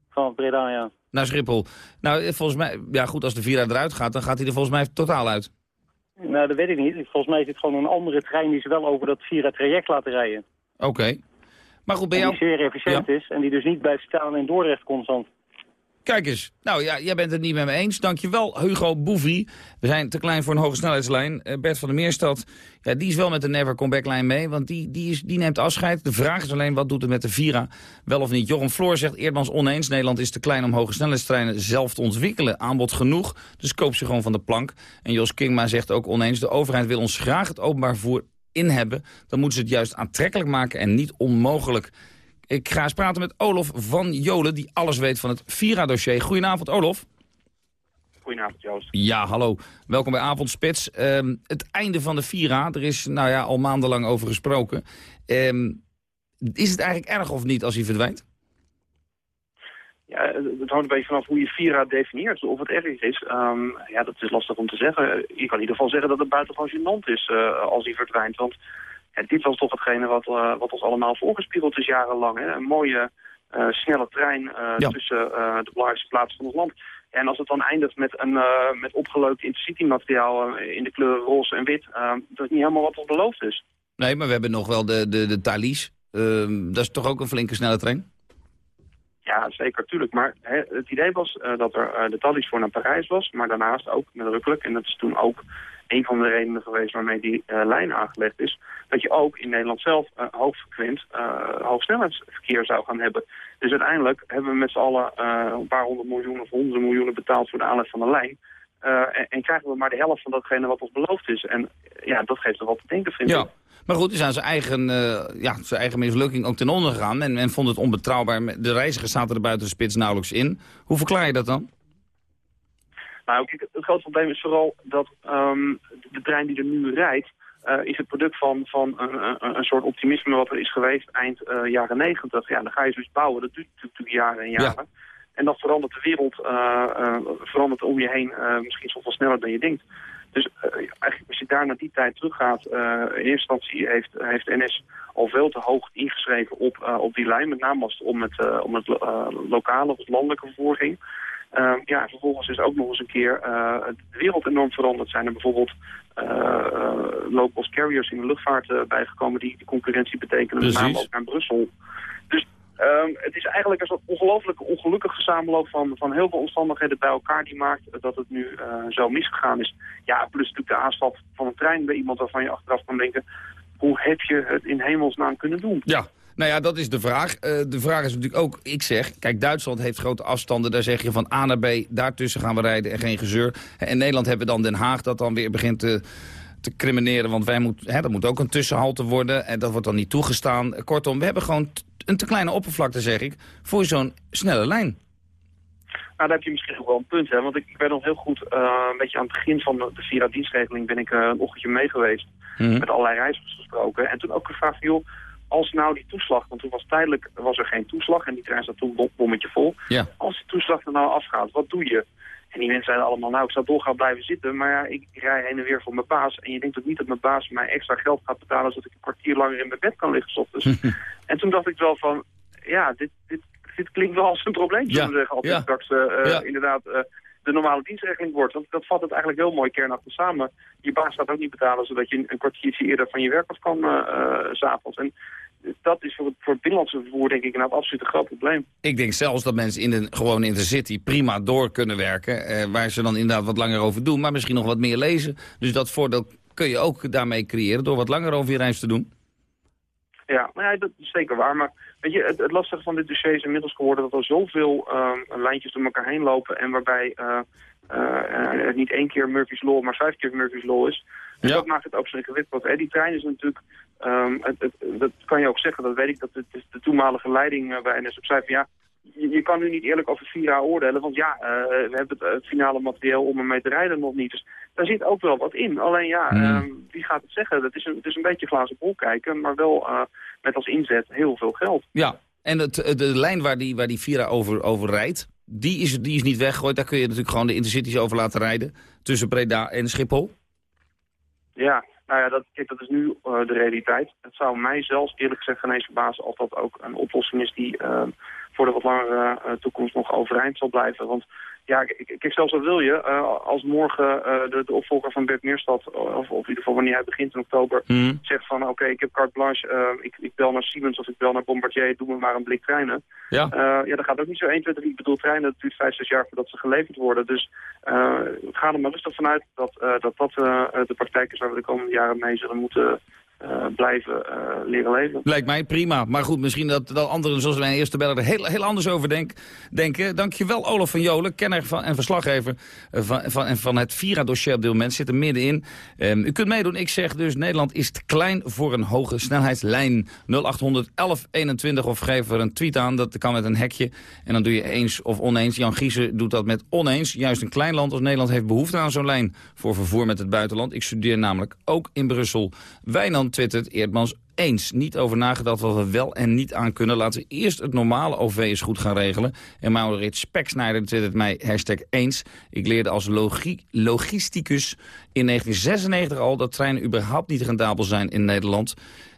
Vanaf Breda, ja. Naar Schiphol. Nou, volgens mij, ja goed, als de Vira eruit gaat, dan gaat hij er volgens mij totaal uit. Nou, dat weet ik niet. Volgens mij is het gewoon een andere trein die ze wel over dat Vira-traject laten rijden. Oké. Maar goed, ben jou... die zeer efficiënt is en die dus niet blijft staan in Dordrecht constant. Kijk eens. Nou ja, jij bent het niet met me eens. Dankjewel, Hugo Bouvy. We zijn te klein voor een hoge snelheidslijn. Uh, Bert van der Meerstad, ja, die is wel met de Never Come Back lijn mee. Want die, die, is, die neemt afscheid. De vraag is alleen, wat doet het met de Vira? Wel of niet. Jochem Floor zegt, Eerdmans oneens. Nederland is te klein om hoge snelheidstreinen zelf te ontwikkelen. Aanbod genoeg, dus koop ze gewoon van de plank. En Jos Kingma zegt ook oneens. De overheid wil ons graag het openbaar vervoer in hebben. Dan moeten ze het juist aantrekkelijk maken en niet onmogelijk. Ik ga eens praten met Olof van Jolen, die alles weet van het Vira-dossier. Goedenavond, Olof. Goedenavond, Joost. Ja, hallo. Welkom bij Avondspits. Um, het einde van de Vira, er is nou ja, al maandenlang over gesproken. Um, is het eigenlijk erg of niet als hij verdwijnt? Ja, het hangt een beetje vanaf hoe je Vira definieert. Of het erg is, um, ja, dat is lastig om te zeggen. Je kan in ieder geval zeggen dat het buitengewoon gênant is uh, als hij verdwijnt. Want ja, dit was toch hetgene wat, uh, wat ons allemaal voorgespiegeld is jarenlang. Hè? Een mooie snelle trein tussen de belangrijkste plaatsen van het land. En als het dan eindigt met, een, met opgeleukt intercity-materiaal in de kleuren roze en wit, dat is niet helemaal wat ons beloofd is. Nee, maar we hebben nog wel de, de, de Thalys. Ehm, dat is toch ook een flinke snelle trein? Ja, zeker, tuurlijk. Maar hè, het idee was dat er de Thalys voor naar Parijs was, maar daarnaast ook nadrukkelijk, en dat is toen ook een van de redenen geweest waarmee die lijn aangelegd is, dat je ook in Nederland zelf hoogfrequent hoogsnelheidsverkeer zou gaan hebben. Dus uiteindelijk hebben we met z'n allen een paar honderd miljoen of honderden miljoenen betaald voor de aanleg van de lijn. En, en, krijgen we maar de helft van datgene wat ons beloofd is. En ja, dat geeft er wat te denken, vind ja. ik. Maar goed, is aan zijn eigen, uh, ja, zijn eigen mislukking ook ten onder gegaan. En men vond het onbetrouwbaar. De reizigers zaten er buiten de spits nauwelijks in. Hoe verklaar je dat dan? Nou, kijk, het grote probleem is vooral dat um, de trein die er nu rijdt... Uh, is het product van, van een, een, een, soort optimisme wat er is geweest eind uh, jaren negentig. Ja, dan ga je zoiets bouwen. Dat duurt natuurlijk jaren en jaren. Ja. En dat verandert de wereld, verandert om je heen misschien zoveel sneller dan je denkt. Dus eigenlijk als je daar naar die tijd teruggaat, in eerste instantie heeft, heeft NS al veel te hoog ingeschreven op, op die lijn. Met name als het om het, om het lokale of het landelijke vervoer ging. Ja, vervolgens is ook nog eens een keer de wereld enorm veranderd. Zijn er bijvoorbeeld low-cost carriers in de luchtvaart bijgekomen die de concurrentie betekenen, met name ook naar Brussel. Dus Um, het is eigenlijk een soort ongelooflijke ongelukkige samenloop van, van heel veel omstandigheden bij elkaar die maakt dat het nu uh, zo misgegaan is. Ja, plus natuurlijk de aanstap van een trein bij iemand waarvan je achteraf kan denken, hoe heb je het in hemelsnaam kunnen doen? Ja. Nou ja, dat is de vraag. Uh, de vraag is natuurlijk ook, ik zeg, kijk, Duitsland heeft grote afstanden. Daar zeg je van A naar B, daartussen gaan we rijden en geen gezeur. En Nederland hebben we dan Den Haag dat dan weer begint te te crimineren. Want wij moet, hè, dat moet ook een tussenhalte worden. En dat wordt dan niet toegestaan. Kortom, we hebben gewoon een te kleine oppervlakte, zeg ik, voor zo'n snelle lijn. Nou, daar heb je misschien ook wel een punt, hè. Want ik, ik ben nog heel goed, uh, een beetje aan het begin van de, de Vira-dienstregeling ben ik uh, een ochtendje mee geweest. Mm -hmm. Met allerlei reizigers gesproken. En toen ook gevraagd, joh, als nou die toeslag, want toen was tijdelijk was er geen toeslag en die trein zat toen bommetje vol. Ja. Als die toeslag er nou afgaat, wat doe je? En die mensen zeiden allemaal, nou, ik zou doorgaan blijven zitten, maar ja, ik rij heen en weer voor mijn baas. En je denkt ook niet dat mijn baas mij extra geld gaat betalen, zodat ik een kwartier langer in mijn bed kan liggen. Ochtends. en toen dacht ik wel van, ja, dit, dit, dit klinkt wel als een probleem, ja. zeggen, als ja. straks uh, ja. inderdaad uh, de normale dienstregeling wordt. Want dat vat het eigenlijk heel mooi kernachtig samen. Je baas gaat ook niet betalen, zodat je een kwartiertje eerder van je werk af kan uh, s'avonds. En dat is voor het, voor het binnenlandse vervoer denk ik een absoluut een groot probleem. Ik denk zelfs dat mensen in de, gewoon in de city prima door kunnen werken. Eh, waar ze dan inderdaad wat langer over doen, maar misschien nog wat meer lezen. Dus dat voordeel kun je ook daarmee creëren door wat langer over je reis te doen. Ja, nou ja, dat is zeker waar. Maar weet je, het, het lastige van dit dossier is inmiddels geworden dat er zoveel uh, lijntjes door elkaar heen lopen. En waarbij uh, uh, het niet één keer Murphy's Law, maar vijf keer Murphy's Law is. Dus ja. dat maakt het ook zo ingewikkeld. Want die trein is natuurlijk, um, het, het, dat kan je ook zeggen, dat weet ik, dat de, de toenmalige leiding bij NS op zei van ja, je, je, kan nu niet eerlijk over Vira oordelen, want ja, uh, we hebben het, het, finale materiaal om ermee te rijden nog niet. Dus daar zit ook wel wat in. Alleen ja, mm. uh, wie gaat het zeggen? Het is een, het is een beetje glazen bol kijken, maar wel uh, met als inzet heel veel geld. Ja, en het, de lijn waar die, waar die Vira over, over rijdt, die is, die is niet weggegooid. Daar kun je natuurlijk gewoon de intercities over laten rijden tussen Breda en Schiphol. Ja, nou ja, dat, kijk, dat is nu uh, de realiteit. Het zou mij zelfs eerlijk gezegd geen eens verbazen als dat ook een oplossing is die uh, voor de wat langere uh, toekomst nog overeind zal blijven. Want ja, kijk, zelfs wat wil je, als morgen de, de, opvolger van Bert Meerstad, of, of in ieder geval wanneer hij begint in oktober, mm. zegt van oké, okay, ik heb carte blanche, ik, ik bel naar Siemens of ik bel naar Bombardier, doe me maar een blik treinen. Ja, ja dat gaat ook niet zo 1, 2, 3. Ik bedoel, treinen, dat duurt 5, 6 jaar voordat ze geleverd worden. Dus ga er maar rustig vanuit dat dat, dat de praktijk is waar we de komende jaren mee zullen moeten uh, blijven uh, leren leven. Lijkt mij prima. Maar goed, misschien dat, dat anderen zoals mijn eerste beller er heel, heel anders over denk, denken. Dankjewel Olaf van Jolen, kenner van, en verslaggever van, van, van het Vira-dossier op dit moment. Zit er middenin. Um, u kunt meedoen. Ik zeg dus, Nederland is te klein voor een hoge snelheidslijn. 0800 1121 of geef er een tweet aan. Dat kan met een hekje. En dan doe je eens of oneens. Jan Giesen doet dat met oneens. Juist een klein land als Nederland heeft behoefte aan zo'n lijn voor vervoer met het buitenland. Ik studeer namelijk ook in Brussel. Wijnand twittert Eerdmans eens. Niet over nagedacht wat we wel en niet aan kunnen. Laten we eerst het normale OV eens goed gaan regelen. En Maurits Speksnijder twittert mij hashtag eens. Ik leerde als logisticus in 1996 al dat treinen überhaupt niet rendabel zijn in Nederland.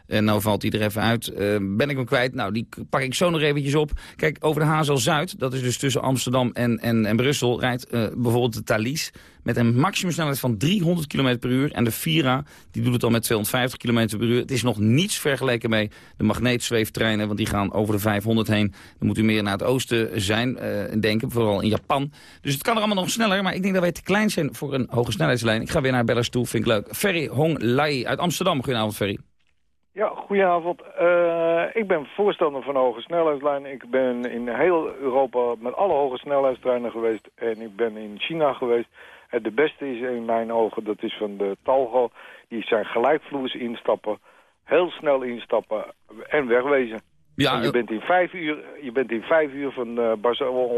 En nou valt hij er even uit. Eh, ben ik hem kwijt? Nou, die pak ik zo nog eventjes op. Kijk, over de HZL-Zuid, dat is dus tussen Amsterdam en, en, en Brussel... rijdt uh, bijvoorbeeld de Thalys met een maximumsnelheid van 300 km per uur. En de Vira, die doet het al met 250 km per uur. Het is nog niets vergeleken mee de magneetzweeftreinen... want die gaan over de 500 heen. Dan moet u meer naar het oosten zijn, uh, denken, vooral in Japan. Dus het kan er allemaal nog sneller, maar ik denk dat wij te klein zijn... voor een hoge snelheidslijn. Ik ga weer naar bellers toe, vind ik leuk. Ferry Hong Lai uit Amsterdam. Goedenavond, Ferry. Ja, goedenavond. Uh, ik ben voorstander van hoge snelheidslijn. Ik ben in heel Europa met alle hoge snelheidstreinen geweest. En ik ben in China geweest. Het de beste is in mijn ogen, dat is van de Talgo. Die zijn gelijkvloers instappen, heel snel instappen en wegwezen. Ja, je, bent in vijf uur, je bent in vijf uur van uh,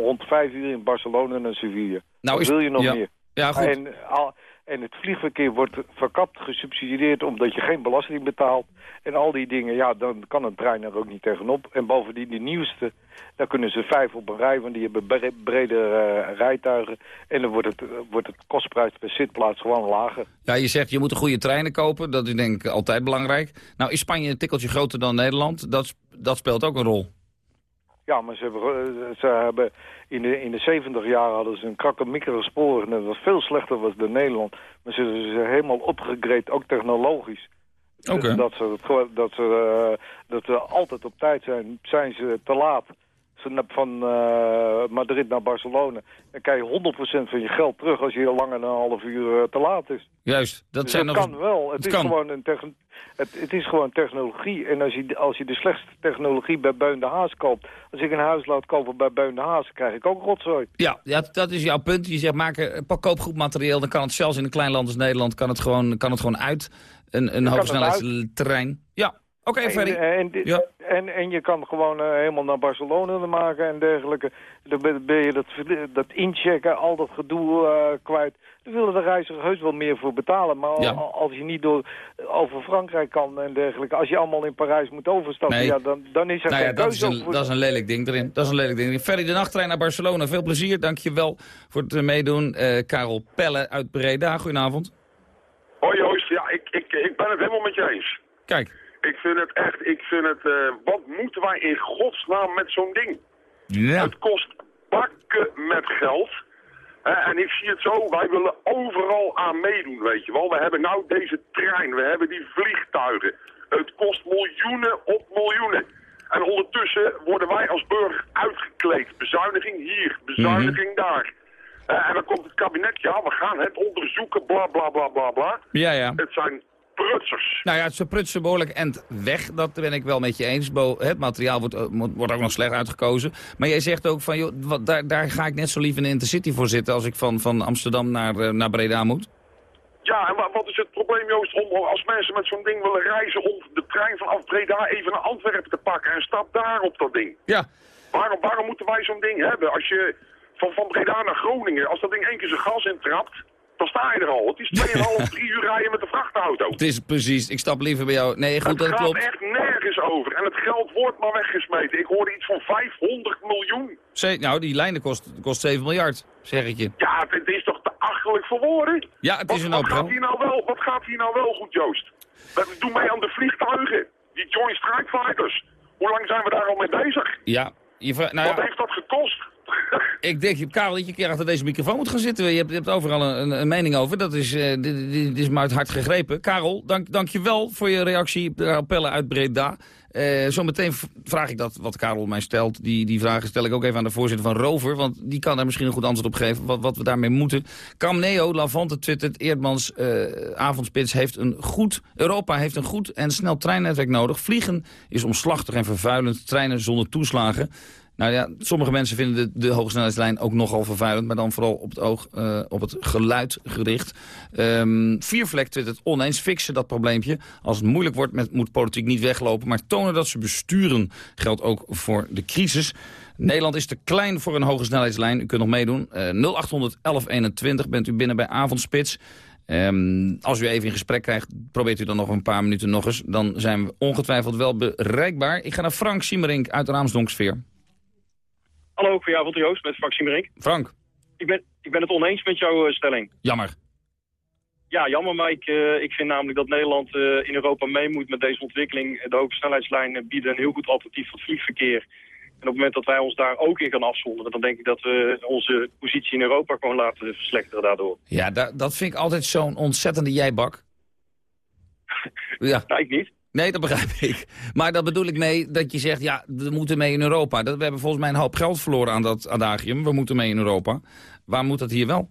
rond vijf uur in Barcelona en Sevilla. Nou, is, wil je nog ja, meer? Ja, goed. En, al, en het vliegverkeer wordt verkapt, gesubsidieerd omdat je geen belasting betaalt. En al die dingen, ja, dan kan een trein er ook niet tegenop. En bovendien de nieuwste, daar kunnen ze vijf op een rij, want die hebben brede uh, rijtuigen. En dan wordt het, wordt het kostprijs per zitplaats gewoon lager. Ja, je zegt je moet goede treinen kopen, dat is denk ik altijd belangrijk. Nou is Spanje een tikkeltje groter dan Nederland, dat, dat speelt ook een rol. Ja, maar ze hebben, ze hebben in, de, in de 70 jaar hadden ze een krakkemikkere sporen. En dat was veel slechter was dan Nederland. Maar ze zijn ze helemaal opgegrade, ook technologisch. Okay. Dat, ze, dat, ze, uh, dat ze altijd op tijd zijn, zijn ze te laat. Van uh, Madrid naar Barcelona. Dan krijg je 100% van je geld terug als je langer dan een half uur uh, te laat is. Juist, dat dus zijn dat nog... kan wel. Het, het is kan. Gewoon een het, het, is gewoon technologie. En als je, als je de slechtste technologie bij Beun de Haas koopt... als ik een huis laat kopen bij Beun de Haas, krijg ik ook rotzooi. Ja, ja, dat is jouw punt. Je zegt, maak een koopgoed materieel. Dan kan het zelfs in een klein land als Nederland kan het gewoon, kan het gewoon uit. Een, een hogesnelheidsterrein. Ja, oké, okay, Ferry. En, en, ja. en, en, je kan gewoon uh, helemaal naar Barcelona maken en dergelijke. Dan ben je dat, dat inchecken, al dat gedoe uh, kwijt. Daar willen de reizigers heus wel meer voor betalen. Maar ja. als je niet door, over Frankrijk kan en dergelijke... als je allemaal in Parijs moet overstappen, nee. ja, dan, dan is er nou geen ja, dat is, een, voor... dat is een lelijk ding erin. Dat is een lelijk ding erin. Ferry, de nachttrein naar Barcelona. Veel plezier. Dank je wel voor het meedoen. Uh, Karel Pelle uit Breda. Goedenavond. Hoi Joost, ja, ik, ik, ik ben het helemaal met je eens. Kijk. Ik vind het echt, ik vind het, uh, wat moeten wij in godsnaam met zo'n ding? Ja. Het kost bakken met geld. Uh, en ik zie het zo, wij willen overal aan meedoen, weet je wel. We hebben nou deze trein, we hebben die vliegtuigen. Het kost miljoenen op miljoenen. En ondertussen worden wij als burger uitgekleed. Bezuiniging hier, bezuiniging mm -hmm. daar. Uh, en dan komt het kabinet, ja, we gaan het onderzoeken, bla bla bla bla bla. Ja, ja. Het zijn prutsers. Nou ja, ze prutsen behoorlijk end weg. Dat ben ik wel met je eens. Bo het materiaal wordt, wordt ook nog slecht uitgekozen. Maar jij zegt ook van, joh, wat, daar, daar ga ik net zo lief in de Intercity voor zitten... als ik van, van Amsterdam naar, uh, naar Breda moet. Ja, en wat is het probleem, Joost, om als mensen met zo'n ding willen reizen... om de trein vanaf Breda even naar Antwerpen te pakken en stap daar op dat ding? Ja. Waarom, waarom moeten wij zo'n ding hebben? Als je van, van Breda naar Groningen, als dat ding één keer zijn gas intrapt dan sta je er al. Het is 2,5, 3 uur rijden met de vrachtauto. Het is precies, ik stap liever bij jou. Nee, goed, het dat gaat klopt. echt nergens over. En het geld wordt maar weggesmeten. Ik hoorde iets van 500 miljoen. Zee, nou, die lijnen kost, kost 7 miljard, zeg ik je. Ja, het, het is toch te achterlijk voor woorden? Ja, het wat, is een hoop wat gaat, hier nou wel, wat gaat hier nou wel goed, Joost? Doe mij aan de vliegtuigen. Die Joint Strike Fighters. Hoe lang zijn we daar al mee bezig? Ja, je nou ja. Wat heeft dat gekost? Ik denk, Karel, dat je een keer achter deze microfoon moet gaan zitten. Je hebt, je hebt overal een, een, mening over. Dat is, uh, dit, is maar het hart gegrepen. Karel, dank, dank je wel voor je reactie op de appellen uit Breda. Uh, zometeen vraag ik dat wat Karel mij stelt. Die, die vragen stel ik ook even aan de voorzitter van Rover. Want die kan daar misschien een goed antwoord op geven. Wat, wat we daarmee moeten. Camneo, Lavante twittert. Eerdmans uh, avondspits heeft een goed... Europa heeft een goed en snel treinnetwerk nodig. Vliegen is omslachtig en vervuilend. Treinen zonder toeslagen. Nou ja, sommige mensen vinden de, de hogesnelheidslijn ook nogal vervuilend... maar dan vooral op het oog, uh, op het geluid gericht. Um, Viervlek twittert oneens, fixen dat probleempje. Als het moeilijk wordt, met, moet politiek niet weglopen... maar tonen dat ze besturen geldt ook voor de crisis. Nederland is te klein voor een hogesnelheidslijn. U kunt nog meedoen. Uh, 0800 1121 bent u binnen bij Avondspits. Um, als u even in gesprek krijgt, probeert u dan nog een paar minuten nog eens. Dan zijn we ongetwijfeld wel bereikbaar. Ik ga naar Frank Siemerink uit Raamsdonksfeer. Hallo, goedenavond Joost, met Frank Siemerink. Frank. Ik ben, ik ben het oneens met jouw uh, stelling. Jammer. Ja, jammer, maar ik, eh, ik vind namelijk dat Nederland eh, in Europa mee moet met deze ontwikkeling. De hoge snelheidslijnen bieden een heel goed alternatief voor het vliegverkeer. En op het moment dat wij ons daar ook in gaan afzonderen... dan denk ik dat we onze positie in Europa gewoon laten verslechteren daardoor. Ja, da dat vind ik altijd zo'n ontzettende jijbak. ja. Nou, ik niet. Nee, dat begrijp ik. Maar dat bedoel ik mee dat je zegt, ja, we moeten mee in Europa. Dat, we hebben volgens mij een hoop geld verloren aan dat adagium. We moeten mee in Europa. Waar moet dat hier wel?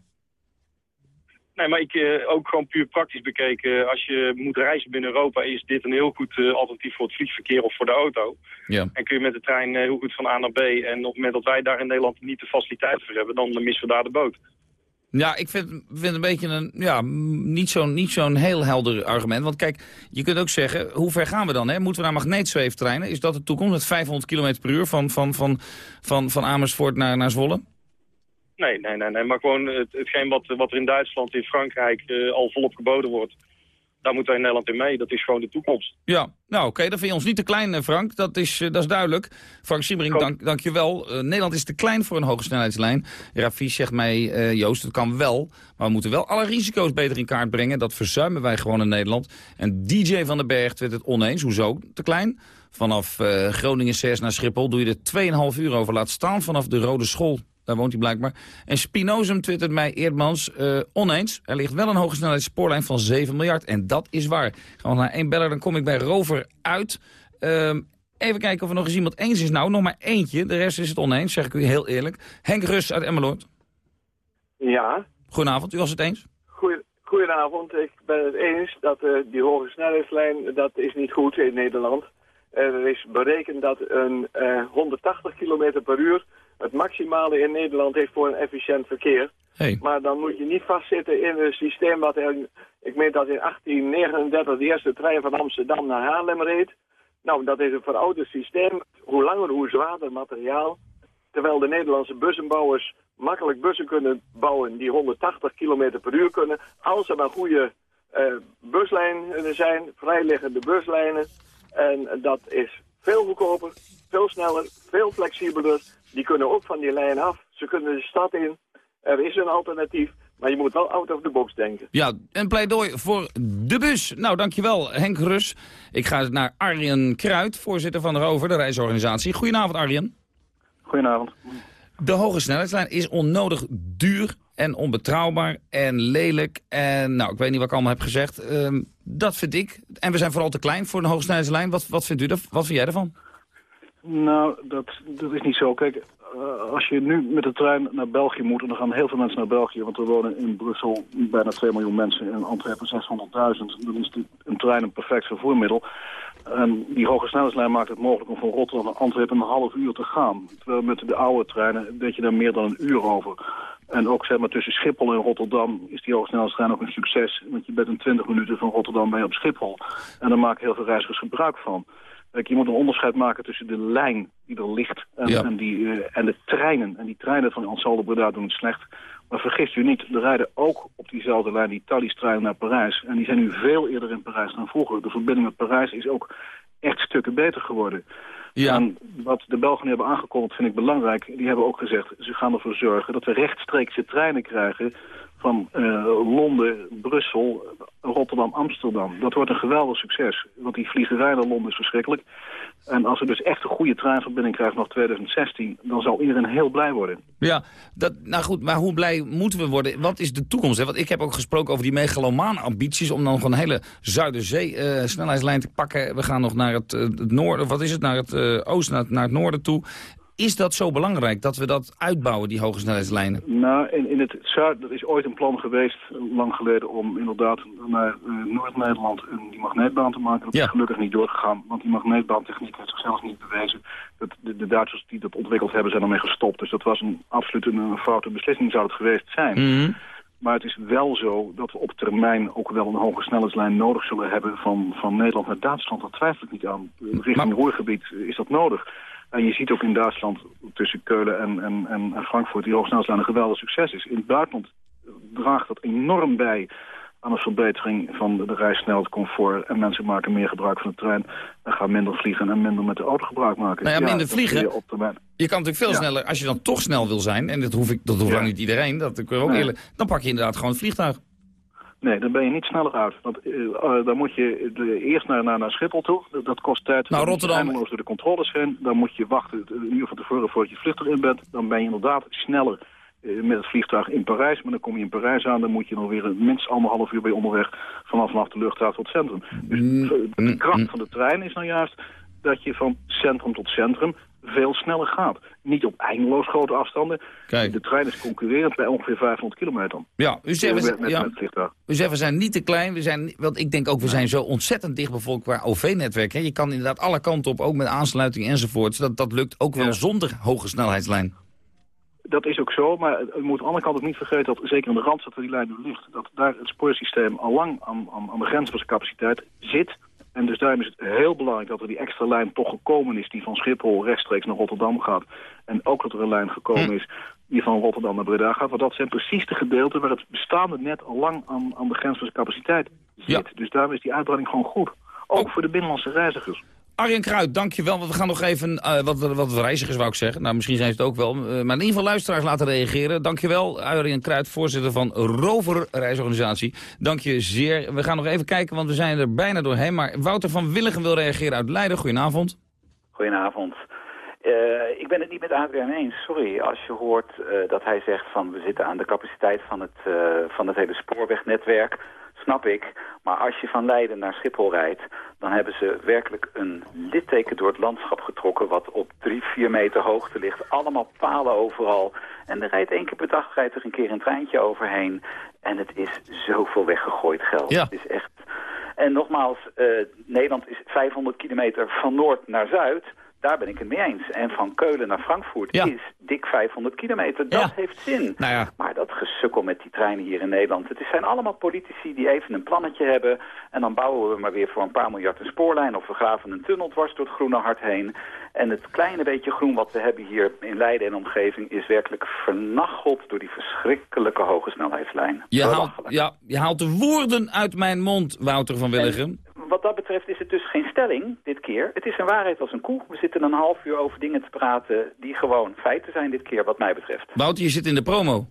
Nee, maar ik, uh, ook gewoon puur praktisch bekeken. Als je moet reizen binnen Europa is dit een heel goed uh, alternatief voor het vliegverkeer of voor de auto. Ja. En kun je met de trein uh, heel goed van A naar B. En op het moment dat wij daar in Nederland niet de faciliteiten voor hebben, dan missen we daar de boot. Ja, ik vind, vind het een beetje een, ja, niet zo'n niet zo'n heel helder argument. Want kijk, je kunt ook zeggen, hoe ver gaan we dan? Hè? Moeten we naar magneetzweeftreinen? Is dat de toekomst met 500 km per uur van, van, van, van, van Amersfoort naar, naar Zwolle? Nee, nee, nee, nee. Maar gewoon het, hetgeen wat, wat er in Duitsland, in Frankrijk uh, al volop geboden wordt. Daar moeten wij in Nederland in mee. Dat is gewoon de toekomst. Ja, nou oké, dat vind je ons niet te klein, eh, Frank. Dat is, uh, dat is duidelijk. Frank Siemering, dank, dank je wel. Uh, Nederland is te klein voor een hoge snelheidslijn. Rafi zegt mij, Joost, het kan wel. Maar we moeten wel alle risico's beter in kaart brengen. Dat verzuimen wij gewoon in Nederland. En DJ van den Berg werd het oneens. Hoezo te klein? Vanaf Groningen 6 naar Schiphol doe je er 2,5 uur over. Laat staan vanaf de Rode School daar woont hij blijkbaar. En Spinozum twittert mij Eerdmans uh, oneens. Er ligt wel een hoge snelheidsspoorlijn van 7 miljard. En dat is waar. Gaan we naar één beller, dan kom ik bij Rover uit. Uh, even kijken of er nog eens iemand eens is. Nou, nog maar eentje. De rest is het oneens, zeg ik u heel eerlijk. Henk Rus uit Emmeloord. Ja. Goedenavond, u was het eens? Goeie, goedenavond. Ik ben het eens dat uh, die hoge snelheidslijn, dat is niet goed in Nederland. er is berekend dat een 180 km per uur het maximale in Nederland heeft voor een efficiënt verkeer. Hey. Maar dan moet je niet vastzitten in een systeem wat... Ik meen dat in 1839 de eerste trein van Amsterdam naar Haarlem reed. Nou, dat is een verouderd systeem. Hoe langer, hoe zwaarder materiaal. Terwijl de Nederlandse bussenbouwers makkelijk bussen kunnen bouwen die 180 km per uur kunnen. Als er maar goede uh, buslijnen zijn, vrijliggende buslijnen. En dat is veel goedkoper, veel sneller, veel flexibeler. Die kunnen ook van die lijn af. Ze kunnen de stad in. Er is een alternatief. Maar je moet wel out of the box denken. Ja, een pleidooi voor de bus. Nou, dankjewel Henk Rus. Ik ga naar Arjen Kruid, voorzitter van de Rover, de reisorganisatie. Goedenavond Arjen. Goedenavond. De hoge snelheidslijn is onnodig duur en onbetrouwbaar en lelijk. En nou, ik weet niet wat ik allemaal heb gezegd. Uh, dat vind ik. En we zijn vooral te klein voor een hoge snelheidslijn. Wat, wat vindt u er, wat vind jij ervan? Nou, dat, dat is niet zo. Kijk, uh, als je nu met de trein naar België moet... en dan gaan heel veel mensen naar België... want er wonen in Brussel bijna 2 miljoen mensen... en in Antwerpen 600.000. Dan is een trein een perfect vervoermiddel. En die hoge snelheidslijn maakt het mogelijk om van Rotterdam naar Antwerpen... een half uur te gaan. Terwijl met de oude treinen weet je daar meer dan een uur over. En ook zeg maar, tussen Schiphol en Rotterdam is die snelheidslijn ook een succes. Want je bent in 20 minuten van Rotterdam mee op Schiphol. En daar maken heel veel reizigers gebruik van. Kijk, je moet een onderscheid maken tussen de lijn die er ligt en, Ja. en, die, eh, en de treinen. En die treinen van Ansaldo Breda doen het slecht. Maar vergist u niet, er rijden ook op diezelfde lijn die Thalys-treinen naar Parijs. En die zijn nu veel eerder in Parijs dan vroeger. De verbinding met Parijs is ook echt stukken beter geworden. Ja. En wat de Belgen hebben aangekondigd vind ik belangrijk. Die hebben ook gezegd, ze gaan ervoor zorgen dat we rechtstreekse treinen krijgen van eh, Londen, Brussel, Rotterdam, Amsterdam. Dat wordt een geweldig succes. Want die vliegerij naar Londen is verschrikkelijk. En als we dus echt een goede treinverbinding krijgen nog 2016... dan zal iedereen heel blij worden. Ja, dat, nou goed, maar hoe blij moeten we worden? Wat is de toekomst? Hè? Want ik heb ook gesproken over die megalomaan ambities... om dan gewoon een hele Zuiderzee-snelheidslijn te pakken. We gaan nog naar het, eh, noorden, wat is het, naar het eh, oosten, naar, naar het noorden toe. Is dat zo belangrijk, dat we dat uitbouwen, die hoge snelheidslijnen? Nou, in, in het zuiden, er is ooit een plan geweest, lang geleden, om inderdaad naar eh, Noord-Nederland een die magneetbaan te maken. Dat is gelukkig niet doorgegaan, want die magneetbaantechniek heeft zichzelf niet bewezen. Dat de, de Duitsers die dat ontwikkeld hebben, zijn ermee gestopt. Dus dat was een absoluut een, een foute beslissing, zou het geweest zijn. Mhm. Maar het is wel zo dat we op termijn ook wel een hoge snelheidslijn nodig zullen hebben van, van Nederland naar Duitsland. Daar twijfel ik niet aan. Richting Roergebied is dat nodig. En je ziet ook in Duitsland tussen Keulen en, en, en Frankfurt die hoogsnelheidslijn een geweldig succes is. In het buitenland draagt dat enorm bij aan een verbetering van de reissnelheid, comfort. En mensen maken meer gebruik van de trein en gaan minder vliegen en minder met de auto gebruik maken. Nou ja, minder je vliegen. Op termijn. Je kan natuurlijk veel Ja. sneller, als je dan toch snel wil zijn... en dat hoef ik, dat hoeft lang niet iedereen, dat ik ook eerlijk... dan pak je inderdaad gewoon het vliegtuig. Nee, dan ben je niet sneller uit. Want uh, dan moet je de, eerst naar, naar, naar Schiphol toe. Dat, kost tijd. Nou, Rotterdam... Dan door de controles heen. Dan moet je wachten een uur van tevoren voordat je vliegtuig in bent. Dan ben je inderdaad sneller met het vliegtuig in Parijs. Maar dan kom je in Parijs aan, dan moet je nog weer minstens anderhalf uur bij onderweg vanaf, vanaf de luchthaven tot het centrum. Dus mm, de mm, kracht mm. van de trein is nou juist dat je van centrum tot centrum veel sneller gaat. Niet op eindeloos grote afstanden. Kijk. De trein is concurrerend bij ongeveer 500 kilometer. Ja, u zegt, we, met, ja. u zegt we zijn niet te klein. We zijn, want ik denk ook, we zijn zo ontzettend dichtbevolkt qua OV-netwerk. Je kan inderdaad alle kanten op, ook met aansluiting enzovoort. Dat, dat lukt ook wel zonder hoge snelheidslijn. Dat is ook zo, maar we moet aan de andere kant ook niet vergeten dat zeker aan de rand waar die lijn nu ligt, dat daar het spoorsysteem al lang aan, aan, aan de grens van zijn capaciteit zit. En dus daarom is het heel belangrijk dat er die extra lijn toch gekomen is... die van Schiphol rechtstreeks naar Rotterdam gaat. En ook dat er een lijn gekomen hm. is die van Rotterdam naar Breda gaat. Want dat zijn precies de gedeelten waar het bestaande net al lang aan, aan de grens van zijn capaciteit zit. Dus daarom is die uitbreiding gewoon goed. Ook voor de binnenlandse reizigers. Arjen Kruid, dankjewel. Want we gaan nog even, uh, wat, wat reizigers wou ik zeggen. Nou, misschien zijn ze het ook wel. Uh, maar in ieder geval luisteraars laten reageren. Dankjewel, Arjen Kruid, voorzitter van Rover Reisorganisatie. Dank je zeer. We gaan nog even kijken, want we zijn er bijna doorheen. Maar Wouter van Willigen wil reageren uit Leiden. Goedenavond. Goedenavond. Uh, ik ben het niet met Adriaan eens. Sorry, als je hoort dat hij zegt van we zitten aan de capaciteit van het, van het hele spoorwegnetwerk snap ik. Maar als je van Leiden naar Schiphol rijdt... dan hebben ze werkelijk een litteken door het landschap getrokken... wat op drie, vier meter hoogte ligt. Allemaal palen overal. En er rijdt één keer per dag rijdt er een keer een treintje overheen. En het is zoveel weggegooid geld. Ja. Het is echt... En nogmaals, uh, Nederland is 500 kilometer van noord naar zuid... Daar ben ik het mee eens. En van Keulen naar Frankfurt is dik 500 kilometer. Dat heeft zin. Nou ja. Maar dat gesukkel met die treinen hier in Nederland. Het zijn allemaal politici die even een plannetje hebben. En dan bouwen we maar weer voor een paar miljard een spoorlijn. Of we graven een tunnel dwars door het groene hart heen. En het kleine beetje groen wat we hebben hier in Leiden en omgeving... is werkelijk vernacheld door die verschrikkelijke hoge snelheidslijn. Je haalt, ja, je haalt de woorden uit mijn mond, Wouter van Willigen wat dat betreft is het dus geen stelling dit keer. Het is een waarheid als een koe. We zitten een half uur over dingen te praten die gewoon feiten zijn dit keer wat mij betreft. Wouter, je zit in de promo.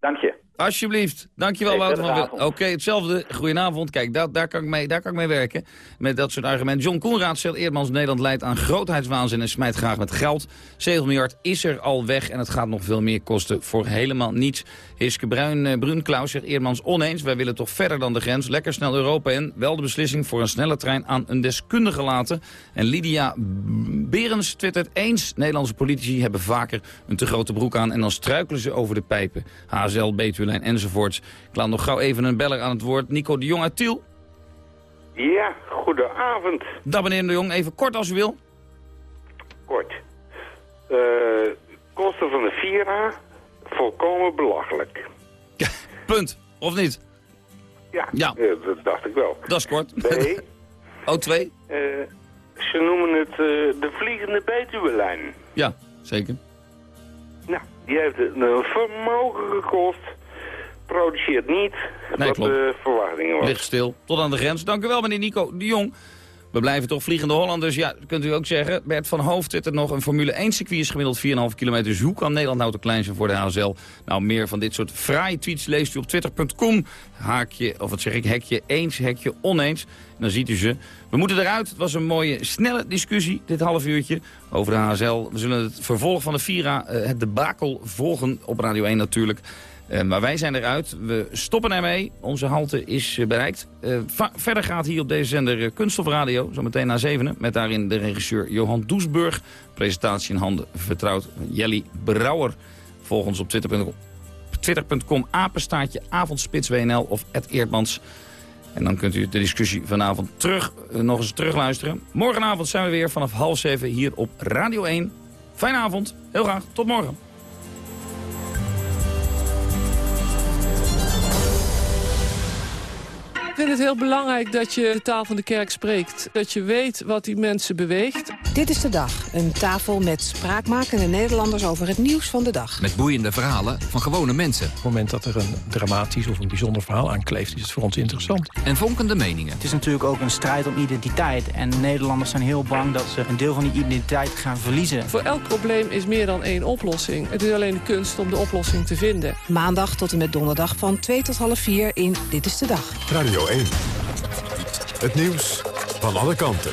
Dank je. Alsjeblieft. Dankjewel, Wouter van Oké, hetzelfde. Goedenavond. Kijk, daar, daar, kan ik mee, daar kan ik mee werken. Met dat soort argumenten. John Koenraad zegt Eerdmans Nederland leidt aan grootheidswaanzin en smijt graag met geld. 7 miljard is er al weg en het gaat nog veel meer kosten voor helemaal niets. Hiske Bruin, uh, Bruinklaus zegt Eerdmans oneens. Wij willen toch verder dan de grens. Lekker snel Europa in. Wel de beslissing voor een snelle trein aan een deskundige laten. En Lydia Berens twittert eens. Nederlandse politici hebben vaker een te grote broek aan en dan struikelen ze over de pijpen. HSL, Betuwe enzovoorts. Ik laat nog gauw even een beller aan het woord. Nico de Jong uit Tiel. Ja, goedenavond. Dag meneer de Jong, even kort als u wil. Kort. Uh, kosten van de Vira, volkomen belachelijk. Punt, of niet? Ja, ja. Uh, dat dacht ik wel. Dat is kort. B. O2? Uh, eh, ze noemen het de vliegende Betuwe-lijn. Ja, zeker. Nou, die heeft een vermogen gekost. Produceert niet nee, wat de verwachtingen was. Ligt stil. Tot aan de grens. Dank u wel, meneer Nico de Jong. We blijven toch vliegende Hollanders. Ja, kunt u ook zeggen. Bert van Hoofd zit er nog. Een Formule 1 circuit is gemiddeld 4,5 kilometer. Dus hoe kan Nederland nou te klein zijn voor de HSL? Nou, meer van dit soort fraaie tweets leest u op twitter.com. Haakje, of wat zeg ik, hekje eens, hekje oneens. En dan ziet u ze. We moeten eruit. Het was een mooie, snelle discussie, dit half uurtje, over de HSL. We zullen het vervolg van de Vira, uh, het debakel, volgen op Radio 1 natuurlijk. Uh, maar wij zijn eruit. We stoppen ermee. Onze halte is uh, bereikt. Uh, verder gaat hier op deze zender Kunststofradio, zometeen na zevenen. Met daarin de regisseur Johan Doesburg. Presentatie in handen vertrouwd Jelly Brouwer. Volg ons op twitter.com twitter.com apenstaartje avondspits.wnl of Eerdmans. En dan kunt u de discussie vanavond terug, nog eens terugluisteren. Morgenavond zijn we weer vanaf half zeven hier op Radio 1. Fijne avond. Heel graag. Tot morgen. Ik vind het heel belangrijk dat je de taal van de kerk spreekt. Dat je weet wat die mensen beweegt. Dit is de dag. Een tafel met spraakmakende Nederlanders over het nieuws van de dag. Met boeiende verhalen van gewone mensen. Op het moment dat er een dramatisch of een bijzonder verhaal aankleeft... is het voor ons interessant. En vonkende meningen. Het is natuurlijk ook een strijd om identiteit. En Nederlanders zijn heel bang dat ze een deel van die identiteit gaan verliezen. Voor elk probleem is meer dan één oplossing. Het is alleen de kunst om de oplossing te vinden. Maandag tot en met donderdag van 2 tot half 4 in Dit is de Dag. Radio 1. Het nieuws van alle kanten.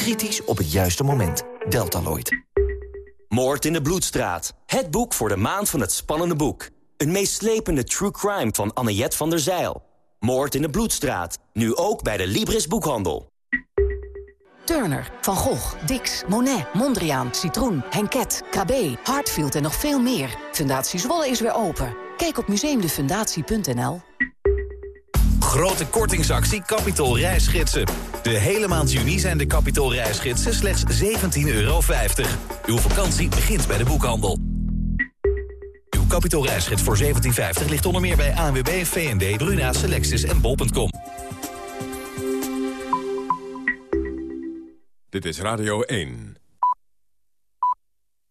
Kritisch op het juiste moment. Deltaloid. Moord in de Bloedstraat. Het boek voor de maand van het spannende boek. Een meeslepende true crime van Anniette van der Zeil. Moord in de Bloedstraat. Nu ook bij de Libris Boekhandel. Turner, Van Gogh, Dix, Monet, Mondriaan, Citroen, Henket, KB, Hartfield en nog veel meer. Fundatie Zwolle is weer open. Kijk op museumdefundatie.nl. Grote kortingsactie Capitol reisgidsen. De hele maand juni zijn de Capitol reisgidsen slechts 17,50 euro. Uw vakantie begint bij de boekhandel. Uw Capitol reisgids voor 17,50 ligt onder meer bij ANWB, VND, Bruna, Selectis en bol.com. Dit is Radio 1.